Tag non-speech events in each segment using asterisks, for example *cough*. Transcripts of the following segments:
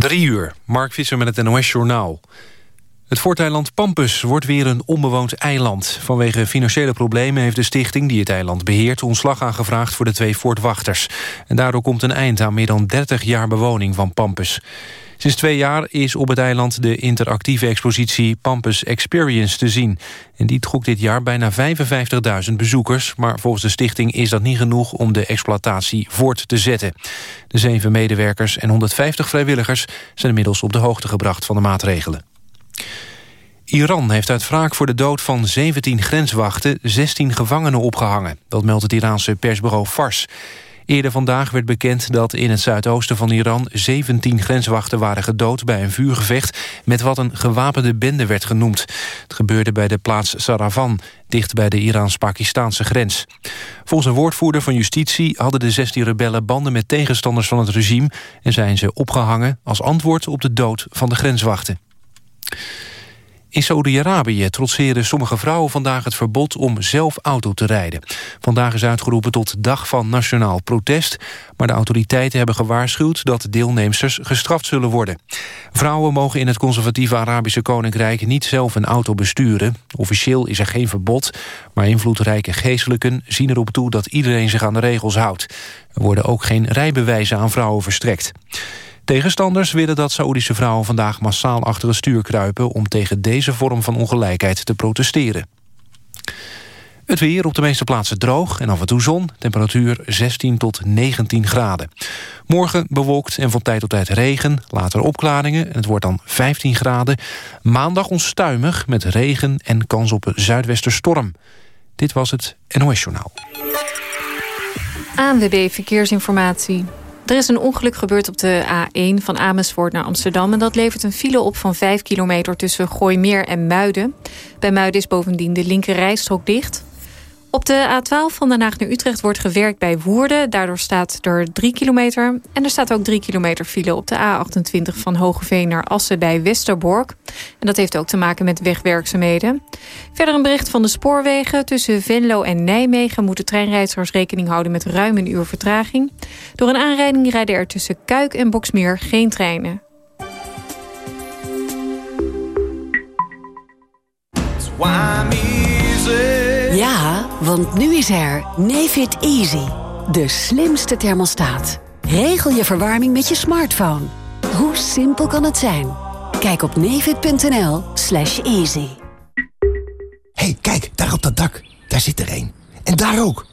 Drie uur, Mark Visser met het NOS-journaal. Het voorteiland Pampus wordt weer een onbewoond eiland. Vanwege financiële problemen heeft de stichting die het eiland beheert... ontslag aangevraagd voor de twee voortwachters. En daardoor komt een eind aan meer dan 30 jaar bewoning van Pampus. Sinds twee jaar is op het eiland de interactieve expositie Pampus Experience te zien. En die trok dit jaar bijna 55.000 bezoekers. Maar volgens de stichting is dat niet genoeg om de exploitatie voort te zetten. De zeven medewerkers en 150 vrijwilligers zijn inmiddels op de hoogte gebracht van de maatregelen. Iran heeft uit wraak voor de dood van 17 grenswachten 16 gevangenen opgehangen. Dat meldt het Iraanse persbureau Fars. Eerder vandaag werd bekend dat in het zuidoosten van Iran... 17 grenswachten waren gedood bij een vuurgevecht... met wat een gewapende bende werd genoemd. Het gebeurde bij de plaats Saravan, dicht bij de Iraans-Pakistaanse grens. Volgens een woordvoerder van justitie hadden de 16 rebellen... banden met tegenstanders van het regime... en zijn ze opgehangen als antwoord op de dood van de grenswachten. In Saudi-Arabië trotseren sommige vrouwen vandaag het verbod om zelf auto te rijden. Vandaag is uitgeroepen tot dag van nationaal protest, maar de autoriteiten hebben gewaarschuwd dat deelnemsters gestraft zullen worden. Vrouwen mogen in het conservatieve Arabische Koninkrijk niet zelf een auto besturen. Officieel is er geen verbod, maar invloedrijke geestelijken zien erop toe dat iedereen zich aan de regels houdt. Er worden ook geen rijbewijzen aan vrouwen verstrekt. Tegenstanders willen dat Saoedische vrouwen vandaag massaal achter het stuur kruipen... om tegen deze vorm van ongelijkheid te protesteren. Het weer op de meeste plaatsen droog en af en toe zon. Temperatuur 16 tot 19 graden. Morgen bewolkt en van tijd tot tijd regen. Later opklaringen en het wordt dan 15 graden. Maandag onstuimig met regen en kans op een zuidwesterstorm. Dit was het NOS Journaal. ANWB Verkeersinformatie. Er is een ongeluk gebeurd op de A1 van Amersfoort naar Amsterdam... en dat levert een file op van 5 kilometer tussen Gooimeer en Muiden. Bij Muiden is bovendien de linker rijstrook dicht... Op de A12 van Den Haag naar Utrecht wordt gewerkt bij Woerden. Daardoor staat er 3 kilometer. En er staat ook 3 kilometer file op de A28 van Hogeveen naar Assen bij Westerbork. En dat heeft ook te maken met wegwerkzaamheden. Verder een bericht van de spoorwegen. Tussen Venlo en Nijmegen moeten treinreizigers rekening houden met ruim een uur vertraging. Door een aanrijding rijden er tussen Kuik en Boksmeer geen treinen. Want nu is er Nefit Easy. De slimste thermostaat. Regel je verwarming met je smartphone. Hoe simpel kan het zijn? Kijk op nefit.nl slash easy. hey, kijk, daar op dat dak. Daar zit er één. En daar ook.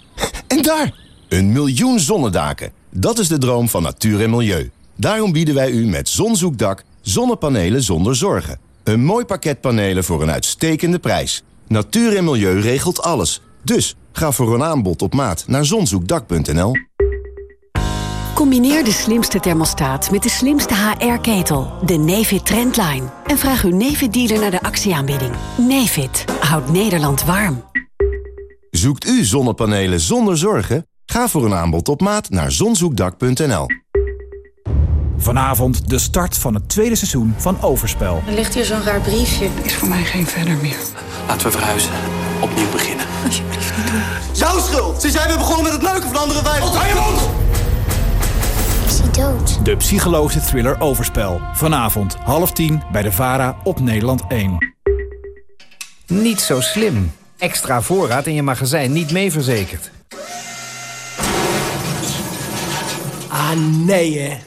En daar! Een miljoen zonnedaken. Dat is de droom van natuur en milieu. Daarom bieden wij u met Zonzoekdak zonnepanelen zonder zorgen. Een mooi pakket panelen voor een uitstekende prijs. Natuur en milieu regelt alles. Dus ga voor een aanbod op maat naar zonzoekdak.nl. Combineer de slimste thermostaat met de slimste HR-ketel, de Nefit Trendline. En vraag uw Nefit-dealer naar de actieaanbieding. Nefit houdt Nederland warm. Zoekt u zonnepanelen zonder zorgen? Ga voor een aanbod op maat naar zonzoekdak.nl. Vanavond de start van het tweede seizoen van Overspel. Er ligt hier zo'n raar briefje. Is voor mij geen verder meer. Laten we verhuizen. Opnieuw beginnen. Alsjeblieft niet doen. Jouw schuld! Ze zijn weer begonnen met het leuke van andere wijven. Hou je mond! Is hij dood? De psychologische thriller Overspel. Vanavond half tien bij de VARA op Nederland 1. Niet zo slim. Extra voorraad in je magazijn niet mee verzekerd. Ah, nee hè.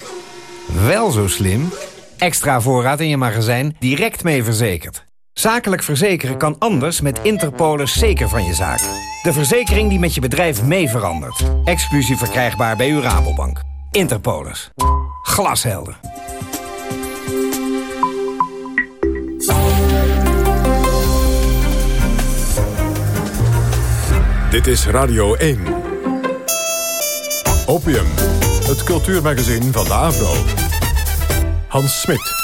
Wel zo slim. Extra voorraad in je magazijn direct mee verzekerd. Zakelijk verzekeren kan anders met Interpolis zeker van je zaak. De verzekering die met je bedrijf mee verandert. Exclusief verkrijgbaar bij uw Rabobank. Interpolis. Glashelder. Dit is Radio 1. Opium, het cultuurmagazin van de Avro. Hans Smit.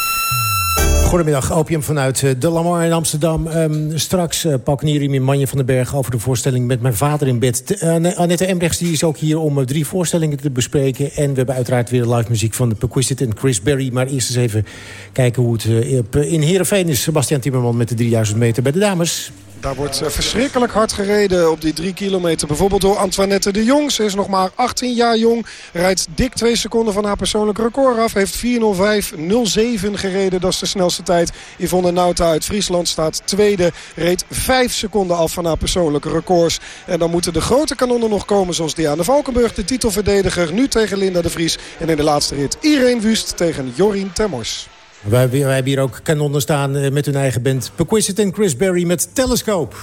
Goedemiddag, Opium vanuit eh, De Lamar in Amsterdam. Um, straks uh, Paul Knierim Manje van den Berg over de voorstelling Met mijn vader in bed. Uh, Annette Embrechts die is ook hier om drie voorstellingen te bespreken. En we hebben uiteraard weer live muziek van de Perquisite en Chris Berry. Maar eerst eens even kijken hoe het in Heerenveen is. Sebastian Timmerman met de 3000 meter bij de dames. Daar wordt eh, verschrikkelijk hard gereden op die drie kilometer. Bijvoorbeeld door Antoinette de Jong. Ze is nog maar 18 jaar jong. Rijdt dik twee seconden van haar persoonlijk record af. Heeft 4.05.07 gereden. Dat is de snelste tijd. Yvonne Nauta uit Friesland staat tweede. Reed 5 seconden af van haar persoonlijke records. En dan moeten de grote kanonnen nog komen. Zoals Diana Valkenburg, de titelverdediger. Nu tegen Linda de Vries. En in de laatste rit Irene Wust tegen Jorien Termors. Wij, wij hebben hier ook kanonnen staan eh, met hun eigen band. Perquisite en Chris Berry met Telescope.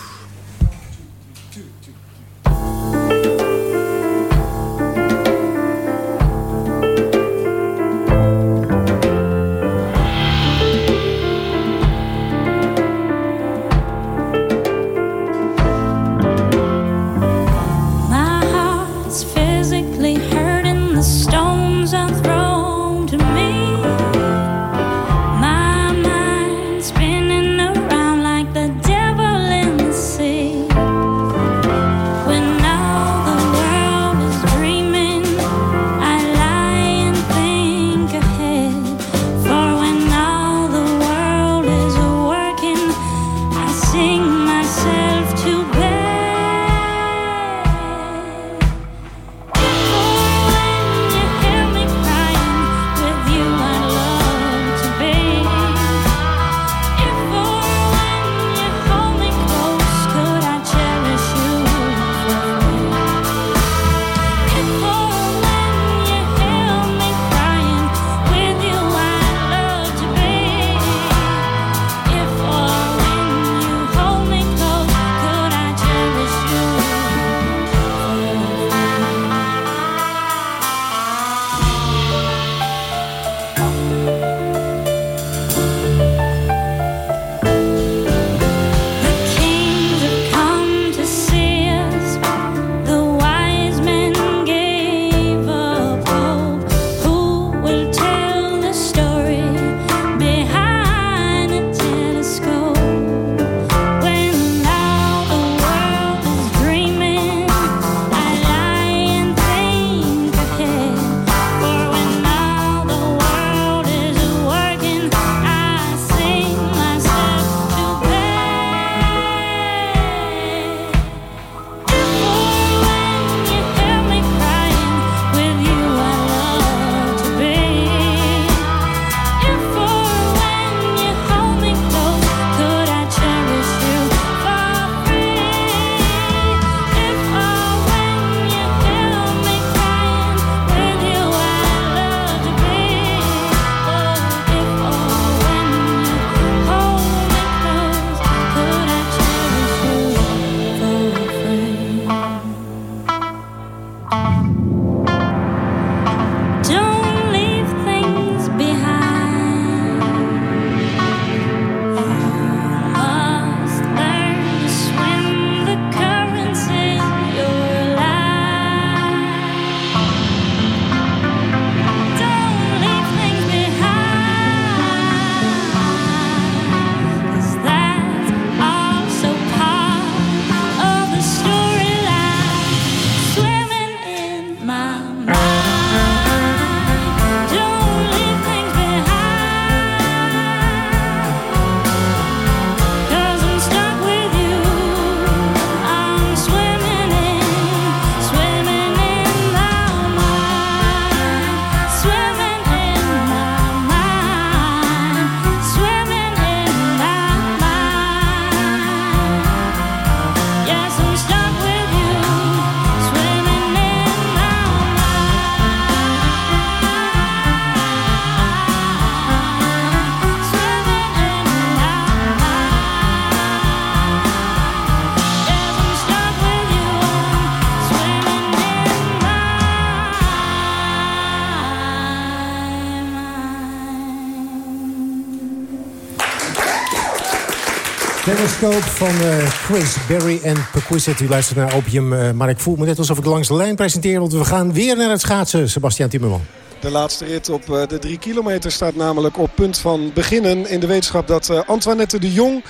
Van eh, Chris Berry en Perquisite. U luistert naar Opium, eh, maar ik voel me net alsof ik langs de lijn presenteer... want we gaan weer naar het schaatsen, Sebastian Timmerman. De laatste rit op eh, de drie kilometer staat namelijk op punt van beginnen. In de wetenschap dat Antoinette de Jong,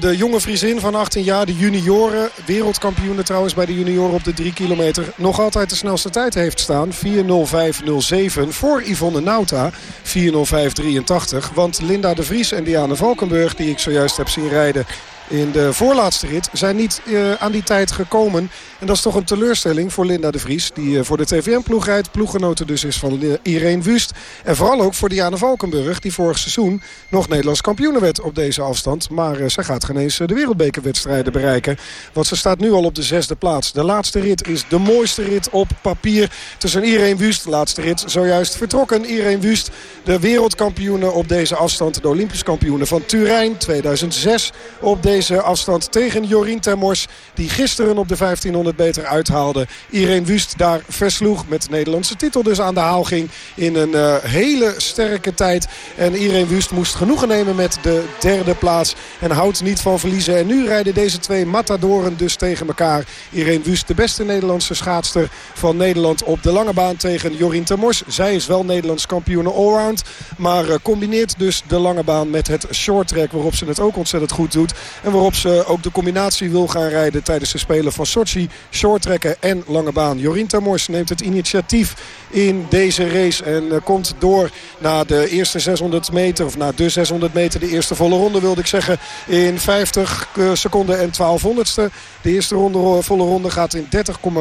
de jonge Friesin van 18 jaar, de junioren, wereldkampioene trouwens bij de junioren op de drie kilometer, nog altijd de snelste tijd heeft staan. 4.05.07 voor Yvonne Nauta, 4.05.83. Want Linda de Vries en Diane Valkenburg, die ik zojuist heb zien rijden in de voorlaatste rit zijn niet uh, aan die tijd gekomen. En dat is toch een teleurstelling voor Linda de Vries. Die uh, voor de TVM-ploeg rijdt. Ploeggenoten dus is van Irene Wust. En vooral ook voor Diana Valkenburg. Die vorig seizoen nog Nederlands kampioen werd op deze afstand. Maar zij gaat geen eens de wereldbekerwedstrijden bereiken. Want ze staat nu al op de zesde plaats. De laatste rit is de mooiste rit op papier. Tussen Irene Wust. Laatste rit zojuist vertrokken. Irene Wust, de wereldkampioene op deze afstand. De Olympisch kampioene van Turijn 2006 op deze afstand tegen Jorien Termors. Die gisteren op de 1500 meter uithaalde. Irene Wust daar versloeg met de Nederlandse titel dus aan de haal ging. In een uh, hele sterke tijd. En Irene Wust moest genoegen nemen met de derde plaats. En houdt niet van verliezen. En nu rijden deze twee matadoren dus tegen elkaar. Irene Wust de beste Nederlandse schaatster van Nederland op de lange baan tegen Jorien Termors. Zij is wel Nederlands kampioen allround. Maar uh, combineert dus de lange baan met het short track waarop ze het ook ontzettend goed doet. En waarop ze ook de combinatie wil gaan rijden tijdens de Spelen van Sochi. Shorttrekken en lange baan. Jorien Tamors neemt het initiatief in deze race. En uh, komt door na de eerste 600 meter. Of na de 600 meter. De eerste volle ronde wilde ik zeggen. In 50 uh, seconden en 1200ste. De eerste ronde, volle ronde gaat in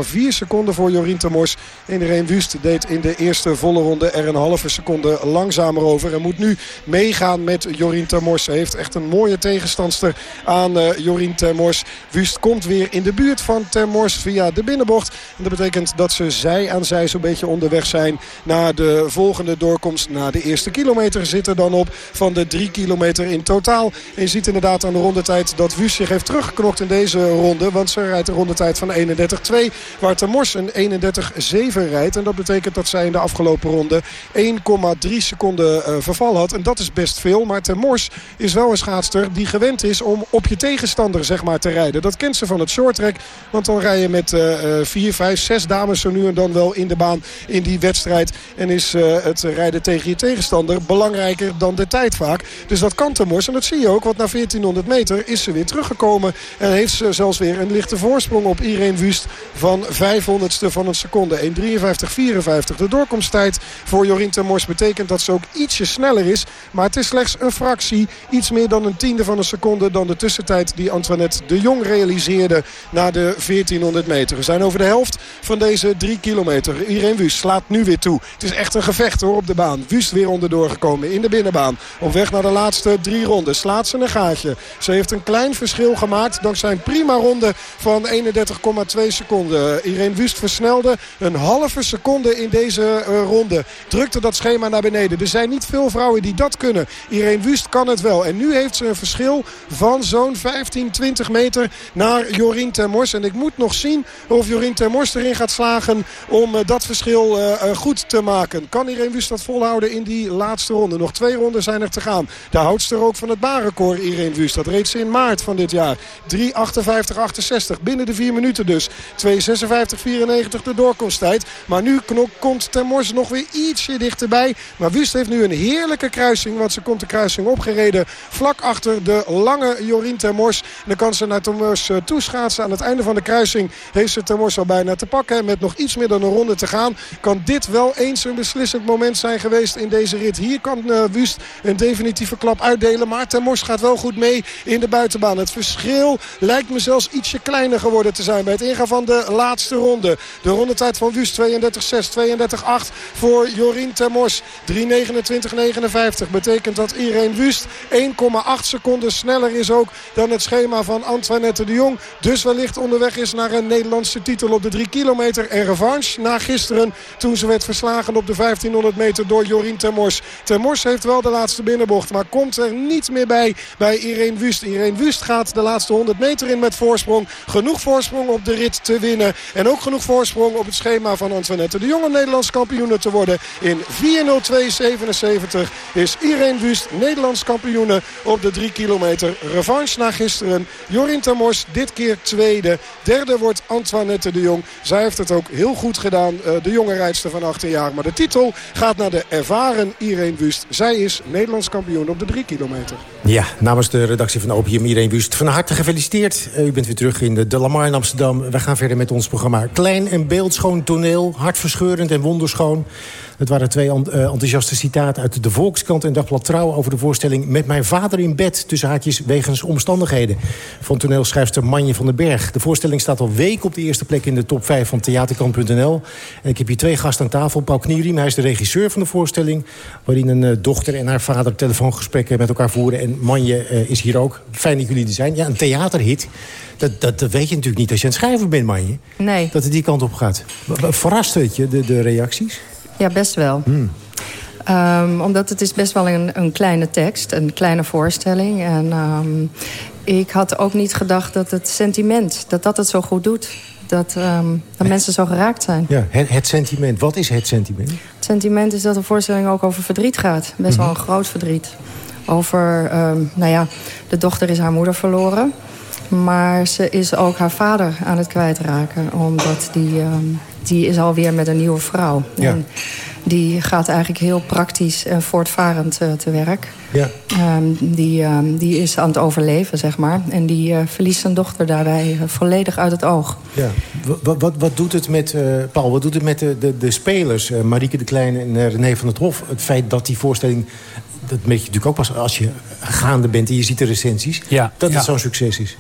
30,4 seconden voor Jorien Tamors. En Irene Wust deed in de eerste volle ronde er een halve seconde langzamer over. En moet nu meegaan met Jorien Tamors. Ze heeft echt een mooie tegenstandster aan uh, Jorien Termors. Wust komt weer in de buurt van Termors via de binnenbocht. En dat betekent dat ze zij aan zij zo'n beetje onderweg zijn naar de volgende doorkomst. Na de eerste kilometer zit er dan op van de drie kilometer in totaal. En je ziet inderdaad aan de rondetijd dat Wust zich heeft teruggeknokt in deze ronde. Want ze rijdt een rondetijd van 31-2. Waar Termors een 31-7 rijdt. En dat betekent dat zij in de afgelopen ronde 1,3 seconden uh, verval had. En dat is best veel. Maar Termors is wel een schaatster die gewend is om op je tegenstander zeg maar, te rijden. Dat kent ze van het shorttrack. Want dan rij je met uh, 4, 5, 6 dames zo nu en dan wel in de baan in die wedstrijd. En is uh, het rijden tegen je tegenstander belangrijker dan de tijd vaak. Dus dat kan Termors. En dat zie je ook. Want na 1400 meter is ze weer teruggekomen. En heeft ze zelfs weer een lichte voorsprong op Irene Wust van 500ste van een seconde. 1.53.54. De doorkomsttijd voor Jorien Termors betekent dat ze ook ietsje sneller is. Maar het is slechts een fractie. Iets meer dan een tiende van een seconde dan de tussentijd die Antoinette de Jong realiseerde na de 1400 meter. We zijn over de helft van deze drie kilometer. Irene Wust slaat nu weer toe. Het is echt een gevecht hoor op de baan. Wust weer onderdoor gekomen in de binnenbaan. Op weg naar de laatste drie ronden. Slaat ze een gaatje. Ze heeft een klein verschil gemaakt dankzij een prima ronde van 31,2 seconden. Irene Wust versnelde een halve seconde in deze uh, ronde. Drukte dat schema naar beneden. Er zijn niet veel vrouwen die dat kunnen. Irene Wust kan het wel. En nu heeft ze een verschil van zo'n 15, 20 meter naar Jorien Termors. En ik moet nog zien of Jorien Termors erin gaat slagen om uh, dat verschil uh, goed te maken. Kan Irene Wust dat volhouden in die laatste ronde? Nog twee ronden zijn er te gaan. De houdster ook van het baanrecord Irene Wust. Dat reed ze in maart van dit jaar. 3.58.68 binnen de vier minuten dus. 2.56.94 de doorkomsttijd. Maar nu komt Termors nog weer ietsje dichterbij. Maar Wust heeft nu een heerlijke kruising. Want ze komt de kruising opgereden vlak achter de lange Jorien Termors. En dan kan ze naar Termors uh, toeschaatsen. Aan het einde van de kruising heeft ze Termors al bijna te pakken. Met nog iets meer dan een ronde te gaan. Kan dit wel eens een beslissend moment zijn geweest in deze rit. Hier kan uh, Wust een definitieve klap uitdelen. Maar Termors gaat wel goed mee in de buitenbaan. Het verschil lijkt me zelfs ietsje kleiner geworden te zijn bij het ingaan van de laatste ronde. De rondetijd van Wust 32-6, 32-8 voor Jorien Termors. 3.29-59 betekent dat Irene Wust 1,8 seconden sneller is ook dan het schema van Antoinette de Jong. Dus wellicht onderweg is naar een Nederlandse titel op de 3 kilometer. En revanche na gisteren toen ze werd verslagen op de 1500 meter door Jorien Termors. Termors heeft wel de laatste binnenbocht, maar komt er niet meer bij bij Irene Wust. Irene Wust gaat de laatste 100 meter in met voorsprong. Genoeg voorsprong op de rit te winnen. En ook genoeg voorsprong op het schema van Antoinette de Jong om Nederlands kampioen te worden. In 4.02.77 is Irene Wust Nederlands kampioen op de 3 kilometer. Revanche na gisteren. Jorien Tamors dit keer tweede. Derde wordt Antoinette de Jong. Zij heeft het ook heel goed gedaan. De jonge rijdster van 18 jaar. Maar de titel gaat naar de ervaren Irene Wust. Zij is Nederlands kampioen op de 3 kilometer. Ja, namens de redactie van Opium Irene Wust. Van harte gefeliciteerd. U bent weer terug in de De Lamar in Amsterdam. We gaan verder met ons programma. Klein en beeldschoon toneel. Hartverscheurend en wonderschoon. Het waren twee enthousiaste citaten uit de Volkskrant en Dagblad Trouw... over de voorstelling Met mijn vader in bed... tussen haakjes wegens omstandigheden. Van toneelschrijfster Manje van den Berg. De voorstelling staat al weken op de eerste plek in de top 5 van theaterkant.nl. En ik heb hier twee gasten aan tafel. Paul Knierim, hij is de regisseur van de voorstelling... waarin een eh, dochter en haar vader telefoongesprekken met elkaar voeren. En Manje eh, is hier ook. Fijn dat jullie er zijn. Ja, een theaterhit. Dat, dat, dat weet je natuurlijk niet als je aan het schrijven bent, Manje. Nee. Dat het die kant op gaat. Verrast het je, de, de reacties? Ja, best wel. Hmm. Um, omdat het is best wel een, een kleine tekst, een kleine voorstelling. En um, ik had ook niet gedacht dat het sentiment, dat dat het zo goed doet. Dat, um, dat mensen zo geraakt zijn. Ja, het, het, sentiment. Wat is het sentiment? Het sentiment is dat de voorstelling ook over verdriet gaat. Best -hmm. wel een groot verdriet. Over, nou ja, de dochter is haar moeder verloren. Maar ze is ook haar vader aan het kwijtraken. Omdat die, um, die is alweer met een nieuwe vrouw. Ja. En die gaat eigenlijk heel praktisch en voortvarend uh, te werk. Ja. Um, die, um, die is aan het overleven, zeg maar. En die uh, verliest zijn dochter daarbij uh, volledig uit het oog. Ja. Wat, wat, wat doet het met, Paul, wat doet het met de, de, de spelers? Marieke de Kleine en René van het Hof. Het feit dat die voorstelling dat merk je natuurlijk ook pas als je gaande bent en je ziet de recensies. Ja, dat ja. het zo'n succes is.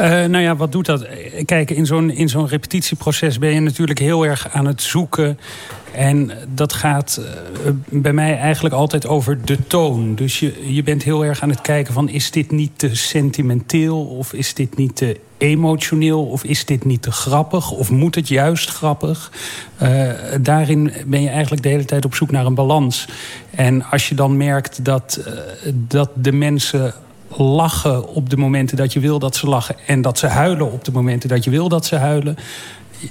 Uh, nou ja, wat doet dat? Kijk, in zo'n in zo'n repetitieproces ben je natuurlijk heel erg aan het zoeken. En dat gaat uh, bij mij eigenlijk altijd over de toon. Dus je, je bent heel erg aan het kijken van... is dit niet te sentimenteel of is dit niet te emotioneel... of is dit niet te grappig of moet het juist grappig? Uh, daarin ben je eigenlijk de hele tijd op zoek naar een balans. En als je dan merkt dat, uh, dat de mensen lachen op de momenten dat je wil dat ze lachen... en dat ze huilen op de momenten dat je wil dat ze huilen...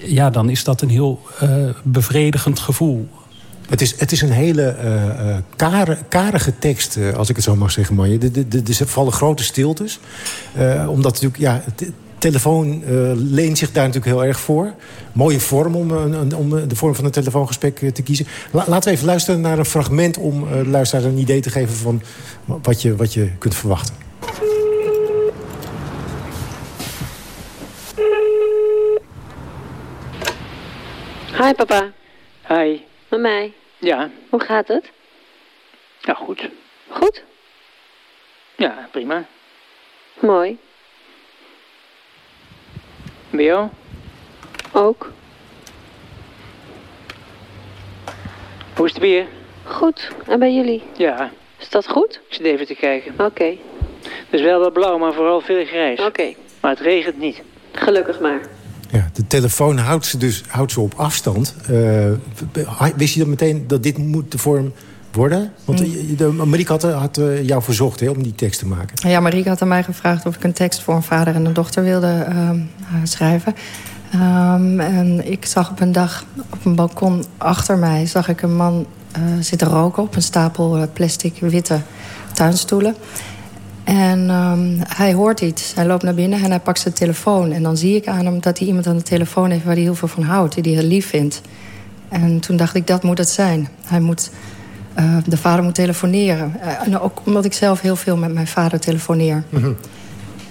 ja, dan is dat een heel uh, bevredigend gevoel. Het is, het is een hele uh, uh, kare, karige tekst, als ik het zo mag zeggen, Manje. Er vallen grote stiltes. omdat natuurlijk, ja, telefoon leent zich daar natuurlijk heel erg voor. Mooie vorm om, om de vorm van een telefoongesprek te kiezen. La, laten we even luisteren naar een fragment... om luisteraar een idee te geven van wat je, wat je kunt verwachten. Hi papa. Hi. Met mij. Ja. Hoe gaat het? Ja, goed. Goed? Ja, prima. Mooi. Bij jou? Ook. Hoe is het weer? Goed. En bij jullie? Ja. Is dat goed? Ik zit even te kijken. Oké. Okay. Het is wel wat blauw, maar vooral veel grijs. Oké. Okay. Maar het regent niet. Gelukkig maar. Ja, de telefoon houdt ze dus houdt ze op afstand. Uh, wist je dan meteen dat dit moet de vorm worden? Want mm. Marieke had, had uh, jou verzocht hè, om die tekst te maken. Ja, Marieke had aan mij gevraagd of ik een tekst voor een vader en een dochter wilde uh, schrijven. Um, en ik zag op een dag op een balkon achter mij... zag ik een man uh, zitten roken op een stapel plastic witte tuinstoelen. En um, hij hoort iets. Hij loopt naar binnen en hij pakt zijn telefoon. En dan zie ik aan hem dat hij iemand aan de telefoon heeft... waar hij heel veel van houdt, die hij heel lief vindt. En toen dacht ik, dat moet het zijn. Hij moet, uh, de vader moet telefoneren. Uh, en ook omdat ik zelf heel veel met mijn vader telefoneer. -hmm.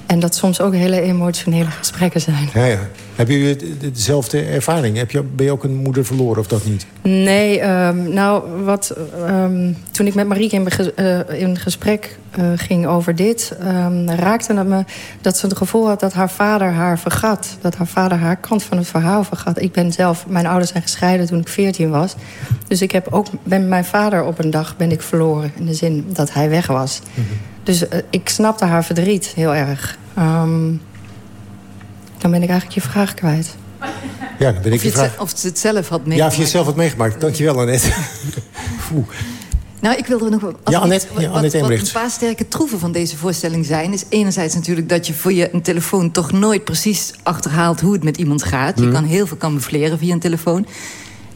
En dat soms ook hele emotionele gesprekken zijn. Ja, ja. Hebben jullie dezelfde ervaring? Heb je, ben je ook een moeder verloren of dat niet? Nee, um, nou, wat, um, toen ik met Marieke in, uh, in gesprek uh, ging over dit... Um, raakte het me dat ze het gevoel had dat haar vader haar vergat. Dat haar vader haar kant van het verhaal vergat. Ik ben zelf, mijn ouders zijn gescheiden toen ik 14 was. Dus ik heb ook, ben mijn vader op een dag ben ik verloren. In de zin dat hij weg was. Mm -hmm. Dus uh, ik snapte haar verdriet heel erg. Um, dan ben ik eigenlijk je vraag kwijt. Ja, dan ben ik of, je vraag... het, of ze het zelf had meegemaakt. Ja, of je het zelf had meegemaakt. Dankjewel, Annette. *laughs* Nou, ik wilde nog ja, Annette, ja, Annette wat, wat een paar sterke troeven van deze voorstelling zijn... is enerzijds natuurlijk dat je voor je een telefoon... toch nooit precies achterhaalt hoe het met iemand gaat. Je mm. kan heel veel camoufleren via een telefoon.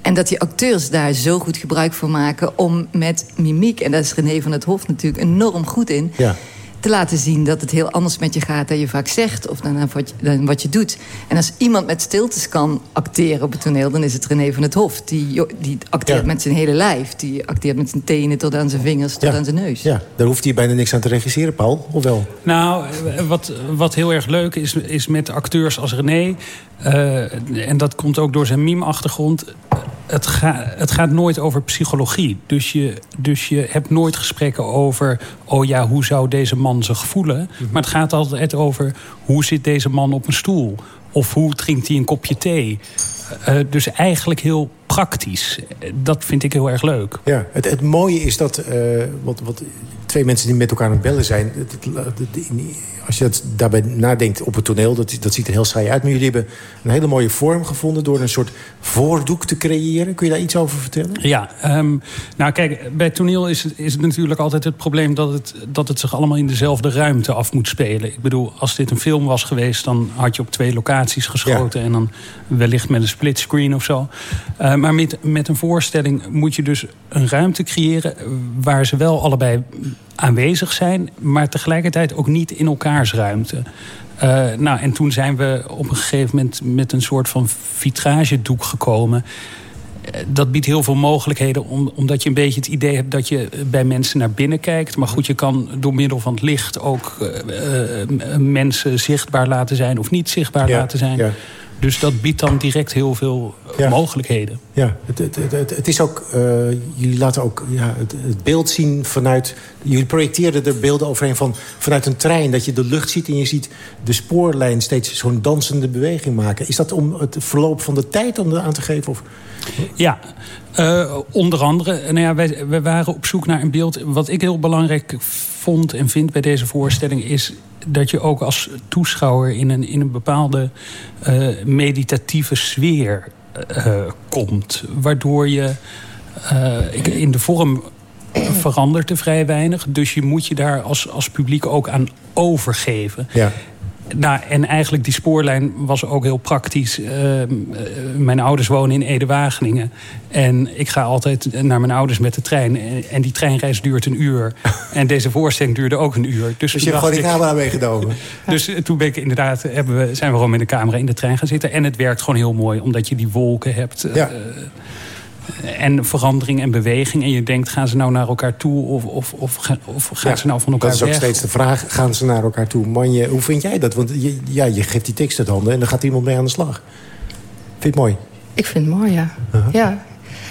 En dat die acteurs daar zo goed gebruik van maken... om met mimiek, en daar is René van het Hof natuurlijk enorm goed in... Ja te laten zien dat het heel anders met je gaat dan je vaak zegt... of dan wat, je, dan wat je doet. En als iemand met stiltes kan acteren op het toneel... dan is het René van het Hof. Die, die acteert ja. met zijn hele lijf. Die acteert met zijn tenen tot aan zijn vingers, tot ja. aan zijn neus. Ja, daar hoeft hij bijna niks aan te regisseren, Paul. Of wel? Nou, wat, wat heel erg leuk is, is met acteurs als René... Uh, en dat komt ook door zijn meme-achtergrond... het, ga, het gaat nooit over psychologie. Dus je, dus je hebt nooit gesprekken over... oh ja, hoe zou deze man zich voelen? Maar het gaat altijd over... hoe zit deze man op een stoel? Of hoe drinkt hij een kopje thee? Eh, dus eigenlijk heel praktisch. Dat vind ik heel erg leuk. Ja, het, het mooie is dat eh, wat, wat twee mensen die met elkaar aan het bellen zijn... het- het- het- in- als je het daarbij nadenkt op het toneel, dat, dat ziet er heel saai uit. Maar jullie hebben een hele mooie vorm gevonden... door een soort voordoek te creëren. Kun je daar iets over vertellen? Ja, ehm, nou kijk, bij toneel is het, is het natuurlijk altijd het probleem... Dat het, dat het zich allemaal in dezelfde ruimte af moet spelen. Ik bedoel, als dit een film was geweest... dan had je op twee locaties geschoten... en dan wellicht met een splitscreen of zo. Eh, maar met, met een voorstelling moet je dus een ruimte creëren... waar ze wel allebei aanwezig zijn... maar tegelijkertijd ook niet in elkaars ruimte. Eh, nou, en toen zijn we op een gegeven moment met een soort van vitragedoek gekomen. Eh, Dat biedt heel veel mogelijkheden, om, omdat je een beetje het idee hebt dat je bij mensen naar binnen kijkt. Maar goed, je kan door middel van het licht ook eh, mensen zichtbaar laten zijn of niet zichtbaar Ja, laten zijn. ja. Dus dat biedt dan direct heel veel mogelijkheden. Ja, het, het, het, is ook... eh, jullie laten ook ja, het, beeld zien vanuit... Jullie projecteerden er beelden overheen van vanuit een trein... dat je de lucht ziet en je ziet de spoorlijn steeds zo'n dansende beweging maken. Is dat om het verloop van de tijd om aan te geven? Of? Ja, eh, onder andere. Nou ja, wij, wij waren op zoek naar een beeld. Wat ik heel belangrijk vond en vind bij deze voorstelling... is dat je ook als toeschouwer in een, in een bepaalde eh, meditatieve sfeer eh, komt. Waardoor je eh, in de vorm verandert er vrij weinig. Dus je moet je daar als, als publiek ook aan overgeven. Ja. Nou, en eigenlijk die spoorlijn was ook heel praktisch. Ehm, eh, mijn ouders wonen in Ede-Wageningen. En ik ga altijd naar mijn ouders met de trein. En- die treinreis duurt een uur. *laughs* en deze voorstelling duurde ook een uur. Dus, Dus je hebt gewoon die camera meegenomen. *laughs* dus eh, toen ben ik inderdaad, hebben we, zijn we gewoon met de camera in de trein gaan zitten. En het werkt gewoon heel mooi, omdat je die wolken hebt. eh, en verandering en beweging. En je denkt, gaan ze nou naar elkaar toe? Of, of, of, of gaan Ja, ze nou van elkaar Dat is ook weg? steeds de vraag, gaan ze naar elkaar toe? Manje, hoe vind jij dat? Want je, ja, je geeft die tekst uit handen en dan gaat iemand mee aan de slag. Vind je het mooi? Ik vind het mooi, ja. ja.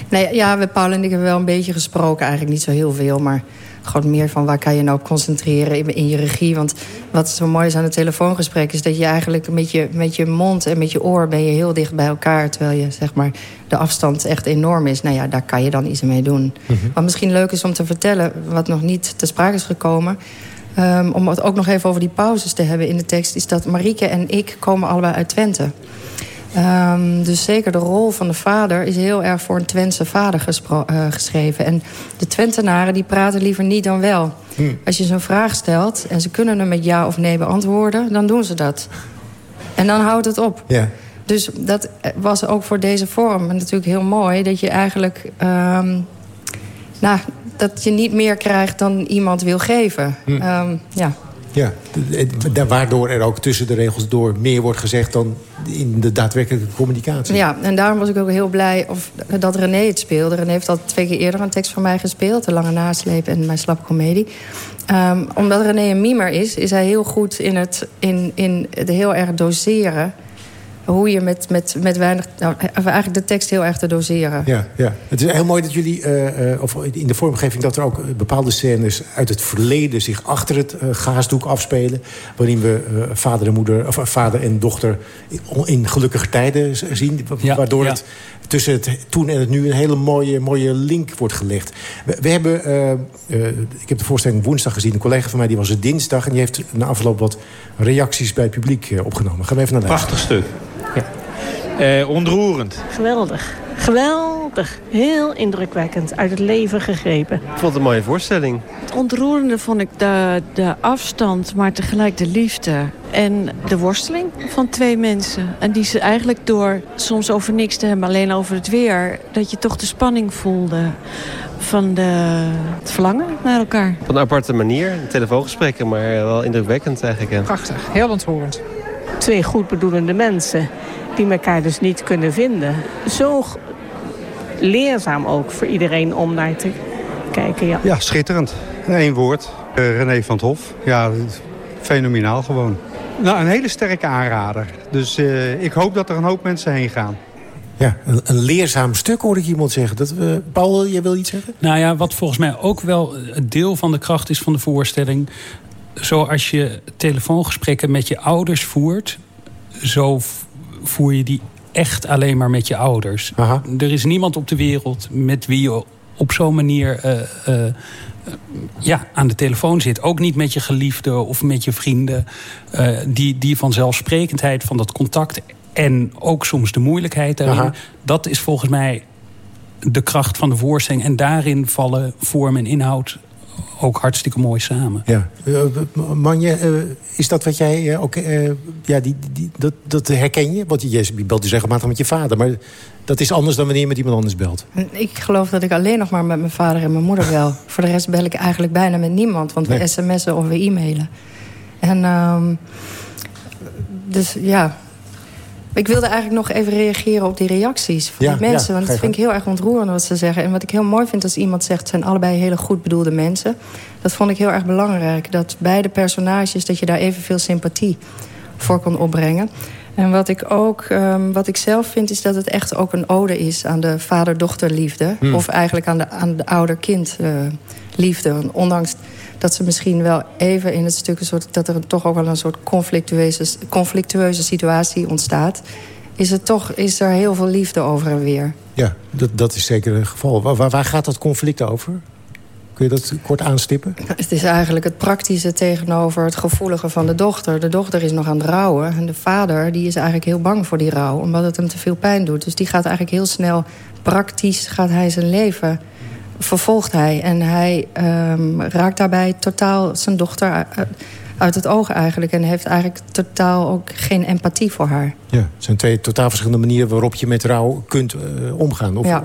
Nee, ja, we, Paul en ik hebben wel een beetje gesproken. Eigenlijk niet zo heel veel, maar gewoon meer van... waar kan je nou op concentreren in, in je regie. Want wat zo mooi is aan het telefoongesprek... is dat je eigenlijk met je, met je mond en met je oor... ben je heel dicht bij elkaar, terwijl je zeg maar, de afstand echt enorm is. Nou ja, daar kan je dan iets mee doen. Wat misschien leuk is om te vertellen, wat nog niet te sprake is gekomen... Ehm, om het ook nog even over die pauzes te hebben in de tekst... is dat Marieke en ik komen allebei uit Twente. Ehm, dus zeker de rol van de vader is heel erg voor een Twentse vader eh, geschreven. En de Twentenaren die praten liever niet dan wel. Als je zo'n vraag stelt en ze kunnen hem met ja of nee beantwoorden... dan doen ze dat. En dan houdt het op. Ja. Dus dat was ook voor deze vorm natuurlijk heel mooi. Dat je eigenlijk... ehm, nou, dat je niet meer krijgt dan iemand wil geven. Ehm, ja. Ja, d- waardoor er ook tussen de regels door meer wordt gezegd... dan in de daadwerkelijke communicatie. Ja, en daarom was ik ook heel blij of, dat René het speelde. René heeft al twee keer eerder een tekst van mij gespeeld. De Lange Nasleep en Mijn Slappe Comedie. Ehm, omdat René een mimer is, is hij heel goed in het, in, in het heel erg doseren. Hoe je met, met, met weinig... Nou, eigenlijk de tekst heel erg te doseren. Ja, ja. Het is heel mooi dat jullie, eh, eh, of in de vormgeving... dat er ook bepaalde scènes uit het verleden zich achter het eh, gaasdoek afspelen. Waarin we eh, vader, en moeder, of, eh, vader en dochter in, in gelukkige tijden zien. wa- waardoor ja. het tussen het toen en het nu een hele mooie, mooie link wordt gelegd. We, we hebben, eh, eh, ik heb de voorstelling woensdag gezien. Een collega van mij die was er dinsdag... en die heeft na afloop wat reacties bij het publiek eh, opgenomen. Gaan we even naar luisteren. Prachtig stuk. Eh, ontroerend. Geweldig. Geweldig. Heel indrukwekkend. Uit het leven gegrepen. Ik vond het een mooie voorstelling. Het ontroerende vond ik de, de afstand, maar tegelijk de liefde. En de worsteling van twee mensen. En die ze eigenlijk door soms over niks te hebben, alleen over het weer... dat je toch de spanning voelde van de, het verlangen naar elkaar. Op een aparte manier. Telefoongesprekken, maar wel indrukwekkend eigenlijk. ja. Prachtig. Heel ontroerend. Twee goed bedoelende mensen die elkaar dus niet kunnen vinden. Zo leerzaam ook voor iedereen om naar te kijken. Ja. Ja, schitterend. In één woord. Eh, René van het Hof. Ja, fenomenaal gewoon. Nou, een hele sterke aanrader. Dus eh, ik hoop dat er een hoop mensen heen gaan. Ja, een, een leerzaam stuk hoorde ik iemand zeggen. Dat, Paul, jij wil iets zeggen? Nou ja, wat volgens mij ook wel een deel van de kracht is van de voorstelling. Zoals je telefoongesprekken met je ouders voert, zo voer je die echt alleen maar met je ouders. Er is niemand op de wereld met wie je op zo'n manier eh, eh, ja, aan de telefoon zit. Ook niet met je geliefde of met je vrienden. Eh, die, die vanzelfsprekendheid van dat contact en ook soms de moeilijkheid daarin. Aha. Dat is volgens mij de kracht van de voorstelling. En daarin vallen vorm en inhoud ook hartstikke mooi samen. Ja. Eh, Manje, eh, is dat wat jij eh, ook... ja, die, die, dat, dat herken je? Want je, je belt dus regelmatig met je vader. Maar dat is anders dan wanneer je met iemand anders belt. Ik geloof dat ik alleen nog maar met mijn vader en mijn moeder bel. *laughs* Voor de rest bel ik eigenlijk bijna met niemand. Want we sms'en of we e-mailen. En ehm, dus ja... Ik wilde eigenlijk nog even reageren op die reacties van Ja, die mensen. ja, want dat vind ik heel erg ontroerend wat ze zeggen. En wat ik heel mooi vind als iemand zegt... het zijn allebei hele goed bedoelde mensen. Dat vond ik heel erg belangrijk. Dat beide personages, dat je daar evenveel sympathie voor kon opbrengen. En wat ik ook, ehm, wat ik zelf vind, is dat het echt ook een ode is aan de vader-dochterliefde. Hmm. Of eigenlijk aan de, aan de ouder-kind-liefde. Want ondanks dat ze misschien wel even in het stuk een soort, dat er toch ook wel een soort conflictueuze, conflictueuze situatie ontstaat, is, het toch, is er heel veel liefde over en weer. Ja, dat, dat is zeker het geval. Waar, waar- gaat dat conflict over? Kun je dat kort aanstippen? Het is eigenlijk het praktische tegenover het gevoelige van de dochter. De dochter is nog aan het rouwen. En de vader die is eigenlijk heel bang voor die rouw. Omdat het hem te veel pijn doet. Dus die gaat eigenlijk heel snel praktisch gaat hij zijn leven vervolgt hij. En hij ehm, raakt daarbij totaal zijn dochter uit het oog eigenlijk. En heeft eigenlijk totaal ook geen empathie voor haar. Ja, het zijn twee totaal verschillende manieren waarop je met rouw kunt eh, omgaan. Of, Ja.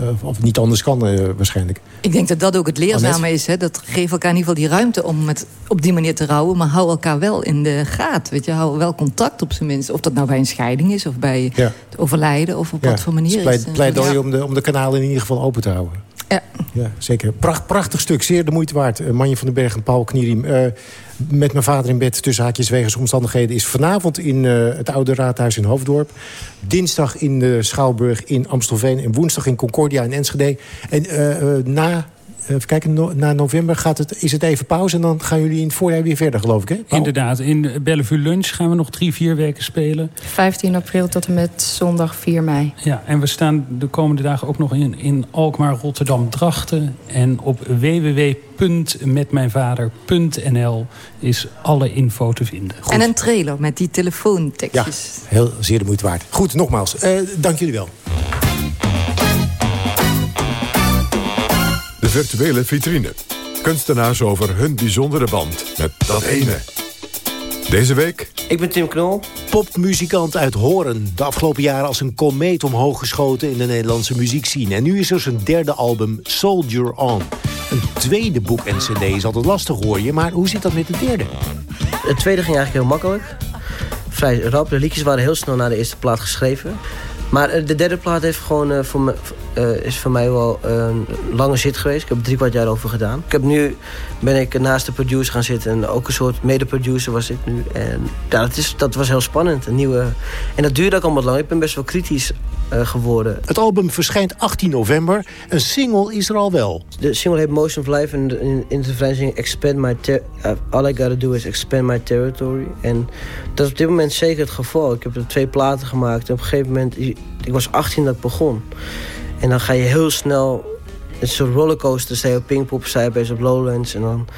eh, of niet anders kan eh, waarschijnlijk. Ik denk dat dat ook het leerzame Annette? is. Hè? Dat geef elkaar in ieder geval die ruimte om met, op die manier te rouwen. Maar hou elkaar wel in de gaten. Weet je? Hou wel contact op zijn minst. Of dat nou bij een scheiding is. Of bij Ja. het overlijden. Of op Ja, wat voor manier pleit, is. pleidooi Ja. om, de, om de kanalen in ieder geval open te houden. Ja. Ja, zeker. Pracht, prachtig stuk, zeer de moeite waard. Eh, Manje van den Berg en Paul Knieriem. Eh, met mijn vader in bed tussen haakjes wegens omstandigheden... is vanavond in eh, het Oude Raadhuis in Hoofddorp. Dinsdag in de Schouwburg in Amstelveen. En woensdag in Concordia in Enschede. En na, even kijken, no- na november gaat het, is het even pauze... en dan gaan jullie in het voorjaar weer verder, geloof ik, hè? Paul? Inderdaad, in Bellevue Lunch gaan we nog drie, vier weken spelen. 15 april tot en met zondag 4 mei. Ja, en we staan de komende dagen ook nog in, in Alkmaar, Rotterdam, Drachten. En op www.metmijnvader.nl is alle info te vinden. En een trailer met die telefoontekstjes. Heel zeer de moeite waard. Goed, nogmaals, eh, dank jullie wel. Virtuele vitrine. Kunstenaars over hun bijzondere band met dat ene. Deze week Ik ben Tim Knol. Popmuzikant uit Horen. De afgelopen jaren als een komeet omhoog geschoten in de Nederlandse muziekscene. En nu is er zijn derde album Soldier On. Een tweede boek en cd is altijd lastig hoor je. Maar hoe zit dat met de derde? Het tweede ging eigenlijk heel makkelijk. Vrij rap. De liedjes waren heel snel na de eerste plaat geschreven. Maar eh, de derde plaat heeft gewoon, eh, voor me, eh, is voor mij wel eh, een lange zit geweest. Ik heb er drie kwart jaar over gedaan. Ik heb nu ben ik naast de producer gaan zitten. En ook een soort mede-producer was ik nu. En ja, dat, is, dat was heel spannend. Een nieuwe, en dat duurde ook allemaal lang. Ik ben best wel kritisch eh, geworden. Het album verschijnt 18 november. Een single is er al wel. De single heet Motion of Life en in, in de zingen Expand My ter- uh, All I Gotta Do is Expand My Territory. En dat is op dit moment zeker het geval. Ik heb er twee platen gemaakt. En op een gegeven moment, ik was 18 dat ik begon. En dan ga je heel snel, een rollercoaster. Sta je op Pinkpop, sta je op Lowlands. En dan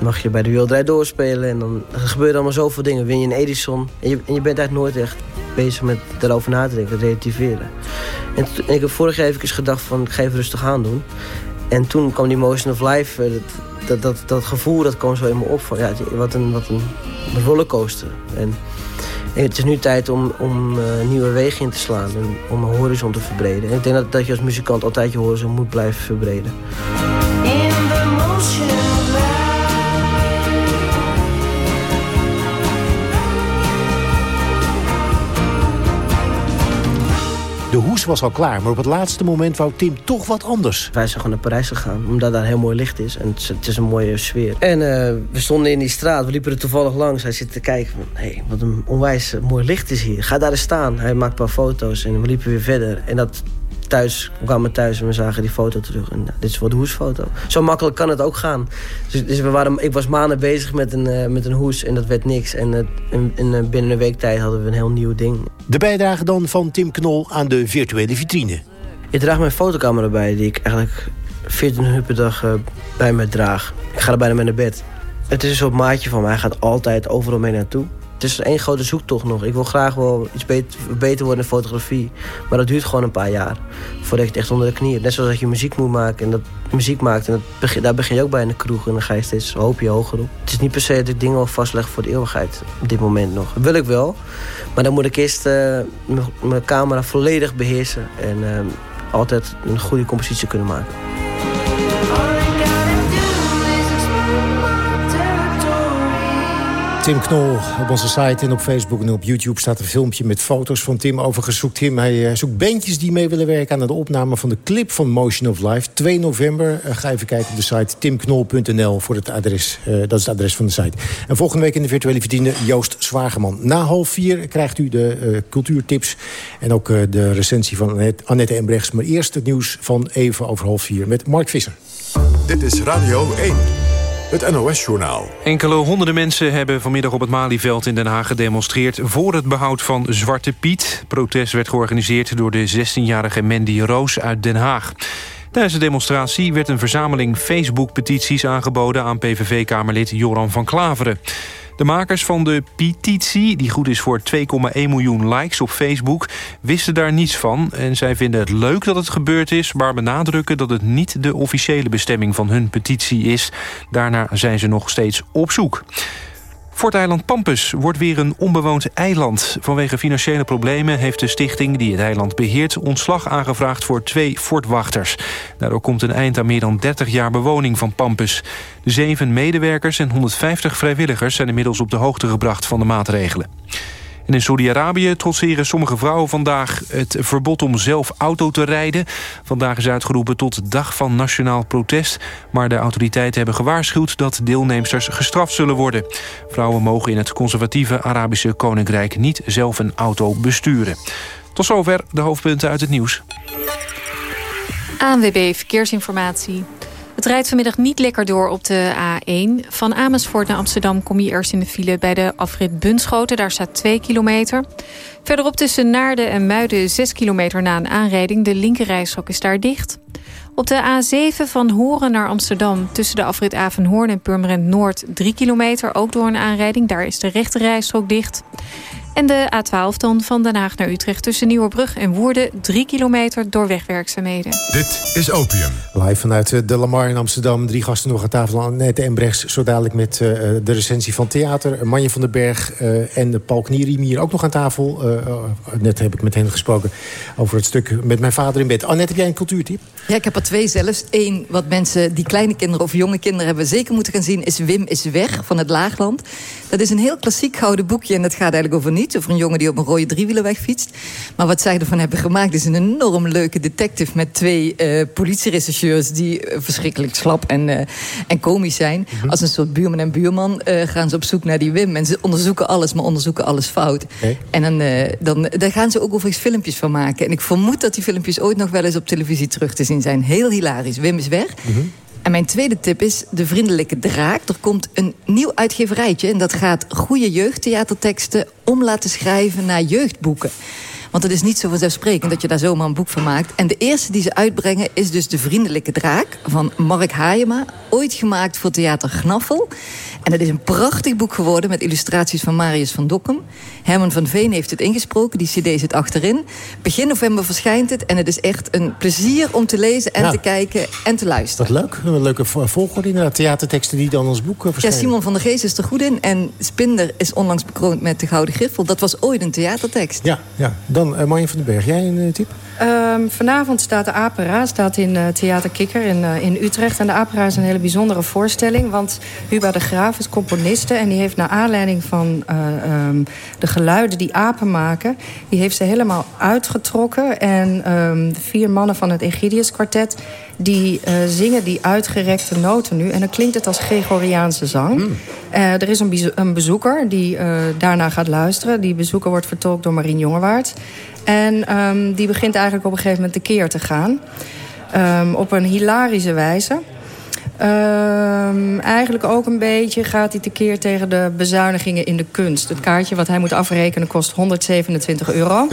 mag je bij de Wereldrijd doorspelen. En dan gebeuren allemaal zoveel dingen. Win je een Edison. En je, en je bent eigenlijk nooit echt bezig met daarover na te denken, relativeren. En, en ik heb vorig jaar even gedacht van, ik ga even rustig aan doen. En toen kwam die Motion of Life, eh, dat, dat, dat, dat gevoel dat kwam zo in me op van, ja, wat een, wat een rollercoaster. En het is nu tijd om, om eh, nieuwe wegen in te slaan en om mijn horizon te verbreden. En ik denk dat, dat je als muzikant altijd je horizon moet blijven verbreden. Was al klaar. Maar op het laatste moment wou Tim toch wat anders. Wij zijn gewoon naar Parijs gegaan, omdat daar heel mooi licht is. En het is, een mooie sfeer. En eh, we stonden in die straat, we liepen er toevallig langs. Hij zit te kijken van, hé, hey, wat een onwijs mooi licht is hier. Ga daar eens staan. Hij maakt een paar foto's en we liepen weer verder. En dat thuis, we kwamen thuis en we zagen die foto terug. En nou, dit is wel de hoesfoto. Zo makkelijk kan het ook gaan. Dus, dus we waren, ik was maanden bezig met een, eh, met een hoes en dat werd niks. En in, in, eh, binnen een week tijd hadden we een heel nieuw ding. De bijdrage dan van Tim Knol aan de virtuele vitrine. Ik draag mijn fotocamera bij, die ik eigenlijk 14 uur per dag eh, bij me draag. Ik ga er bijna mee naar bed. Het is een soort maatje van mij, hij gaat altijd overal mee naartoe. Het is één grote zoektocht nog. Ik wil graag wel iets beter, beter worden in fotografie. Maar dat duurt gewoon een paar jaar. Voordat je het echt onder de knie hebt. Net zoals dat je muziek moet maken. En dat muziek maakt. En dat daar begin je ook bij in de kroeg. En dan ga je steeds hoop je hoger op. Het is niet per se dat ik dingen wil vastleggen voor de eeuwigheid. Op dit moment nog. Dat wil ik wel. Maar dan moet ik eerst eh, mijn- mijn camera volledig beheersen. En eh, altijd een goede compositie kunnen maken. Tim Knol op onze site en op Facebook en op YouTube staat een filmpje met foto's van Tim. Overigens zoekt Tim, hij eh, zoekt bandjes die mee willen werken aan de opname van de clip van Motion of Life. 2 november, Eh, ga even kijken op de site timknol.nl voor het adres. Eh, dat is het adres van de site. En volgende week in de virtuele vitrine Joost Zwageman. Na half vier krijgt u de cultuurtips en ook de recensie van Annette Embrechts. Maar eerst het nieuws van even over half vier met Mark Visser. Dit is Radio 1, het NOS-journaal. Enkele honderden mensen hebben vanmiddag op het Malieveld in Den Haag gedemonstreerd voor het behoud van Zwarte Piet. Protest werd georganiseerd door de 16-jarige Mandy Roos uit Den Haag. Tijdens de demonstratie werd een verzameling Facebook-petities aangeboden aan PVV-kamerlid Joran van Klaveren. De makers van de petitie, die goed is voor 2,1 miljoen likes op Facebook... wisten daar niets van en zij vinden het leuk dat het gebeurd is... maar benadrukken dat het niet de officiële bestemming van hun petitie is. Daarna zijn ze nog steeds op zoek. Fort-eiland Pampus wordt weer een onbewoond eiland. Vanwege financiële problemen heeft de stichting die het eiland beheert... ontslag aangevraagd voor twee fortwachters. Daardoor komt een eind aan meer dan 30 jaar bewoning van Pampus. De zeven medewerkers en 150 vrijwilligers... zijn inmiddels op de hoogte gebracht van de maatregelen. In Saudi-Arabië trotseren sommige vrouwen vandaag het verbod om zelf auto te rijden. Vandaag is uitgeroepen tot dag van nationaal protest. Maar de autoriteiten hebben gewaarschuwd dat deelnemsters gestraft zullen worden. Vrouwen mogen in het conservatieve Arabische Koninkrijk niet zelf een auto besturen. Tot zover de hoofdpunten uit het nieuws. ANWB Verkeersinformatie. Het rijdt vanmiddag niet lekker door op de A1. Van Amersfoort naar Amsterdam kom je eerst in de file bij de afrit Bunschoten. Daar staat 2 kilometer. Verderop tussen Naarden en Muiden 6 kilometer na een aanrijding. De linkerrijstrook is daar dicht. Op de A7 van Horen naar Amsterdam tussen de afrit Avenhoorn en Purmerend Noord 3 kilometer. Ook door een aanrijding. Daar is de rechterrijstrook dicht. En de A12 dan van Den Haag naar Utrecht tussen Nieuwerbrug en Woerden 3 kilometer door wegwerkzaamheden. Dit is Opium. Live vanuit eh, de Lamar in Amsterdam. Drie gasten nog aan tafel. Annette Embrechts, zo dadelijk met eh, de recensie van theater. Manje van den Berg eh, en Paul Knierim hier ook nog aan tafel. Eh, eh, net heb ik met hen gesproken over het stuk met mijn vader in bed. Annette, heb jij een cultuurtip? Ja, ik heb er twee zelfs. Eén, wat mensen die kleine kinderen of jonge kinderen hebben zeker moeten gaan zien... is Wim is weg van het Laagland. Dat is een heel klassiek gouden boekje en dat gaat eigenlijk over niets. Over een jongen die op een rode driewielerweg fietst. Maar wat zij ervan hebben gemaakt is een enorm leuke detective... met twee eh politierechercheurs die eh, verschrikkelijk slap en, eh, en komisch zijn. Als een soort buurman en buurman gaan ze op zoek naar die Wim. En ze onderzoeken alles, maar onderzoeken alles fout. En dan, dan daar gaan ze ook overigens filmpjes van maken. En ik vermoed dat die filmpjes ooit nog wel eens op televisie terug te zien zijn. Heel hilarisch. Wim is weg. En mijn tweede tip is De Vriendelijke Draak. Er komt een nieuw uitgeverijtje. En dat gaat goede jeugdtheaterteksten om laten schrijven naar jeugdboeken. Want het is niet zo vanzelfsprekend dat je daar zomaar een boek van maakt. En de eerste die ze uitbrengen is dus De Vriendelijke Draak van Mark Haayema. Ooit gemaakt voor Theater Gnaffel. En het is een prachtig boek geworden met illustraties van Marius van Dokkum. Herman van Veen heeft het ingesproken, die cd zit achterin. Begin november verschijnt het en het is echt een plezier om te lezen en Ja. te kijken en te luisteren. Wat leuk. Een leuke vo- volgorde inderdaad. Theaterteksten die dan als boek eh, Ja, verschijnen. Simon van der Geest is er goed in. En Spinder is onlangs bekroond met de Gouden Griffel. Dat was ooit een theatertekst. Ja, ja. Dan Marjan van den Berg, jij een uh, tip? Um, vanavond staat de Apera staat in uh, Theater Kikker in, in Utrecht. En de Apera is een hele bijzondere voorstelling. Want Huba de Graaf is componiste. En die heeft naar aanleiding van um, de geluiden die apen maken... die heeft ze helemaal uitgetrokken. En um, vier mannen van het Egidius kwartet... die zingen die uitgerekte noten nu. En dan klinkt het als Gregoriaanse zang. Mm. er is een, een bezoeker die daarna gaat luisteren. Die bezoeker wordt vertolkt door Marien Jongewaard. En um, die begint eigenlijk op een gegeven moment tekeer te gaan. Um, op een hilarische wijze. Um, eigenlijk ook een beetje gaat hij tekeer tegen de bezuinigingen in de kunst. Het kaartje wat hij moet afrekenen kost 127 euro.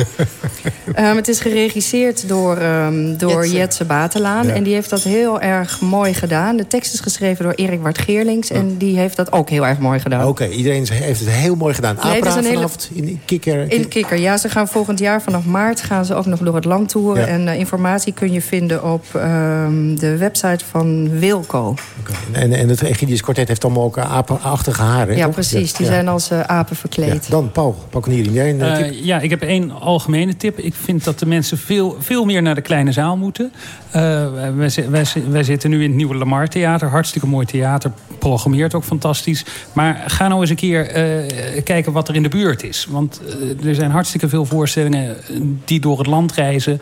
um, *laughs* het is geregisseerd door, um, door Jetse, Jetse Batelaan. Ja. En die heeft dat heel erg mooi gedaan. De tekst is geschreven door Erik Wart Geerlings. En die heeft dat ook heel erg mooi gedaan. Oké, okay, iedereen heeft het heel mooi gedaan. Nee, Apra vanavond hele... in Kikker? In Kikker, ja. Ze gaan volgend jaar vanaf maart gaan ze ook nog door het land toeren. Ja. En uh, informatie kun je vinden op de website van Wilco. Okay. En, en het Egidius kwartet heeft allemaal ook apenachtige haren. Ja, toch? precies. Die ja. zijn als uh, apen verkleed. Ja. Dan Paul, Kniering, jij een uh, tip? Uh, ja, ik heb één algemene tip. Ik vind dat de mensen veel, veel meer naar de kleine zaal moeten. wij, wij, wij, zitten nu in het Nieuwe Lamar Theater. Hartstikke mooi theater. Programmeert ook fantastisch. Maar ga nou eens een keer kijken wat er in de buurt is. Want er zijn hartstikke veel voorstellingen die door het land reizen.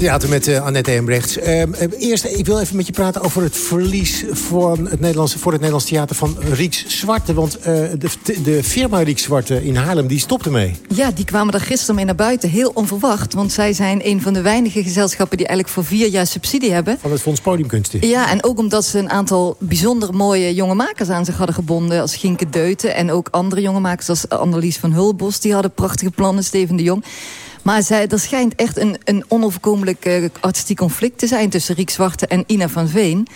Theater met uh, Annette Embrechts. Uh, eerst, ik wil even met je praten over het verlies van het Nederlandse, voor het Nederlands theater van Rieks Zwarte. Want de, de firma Rieks Zwarte in Haarlem, die stopte mee. Ja, die kwamen er gisteren mee naar buiten. Heel onverwacht, want zij zijn een van de weinige gezelschappen... die eigenlijk voor vier jaar subsidie hebben. Van het Fonds Podiumkunsten. Ja, en ook omdat ze een aantal bijzonder mooie jonge makers aan zich hadden gebonden. Als Ginke Deuten en ook andere jonge makers als Annelies van Hulbos. Die hadden prachtige plannen, Steven de Jong. Maar zij, er schijnt echt een, een onoverkomelijk uh, artistiek conflict te zijn... tussen Riek Zwarte en Ina van Veen.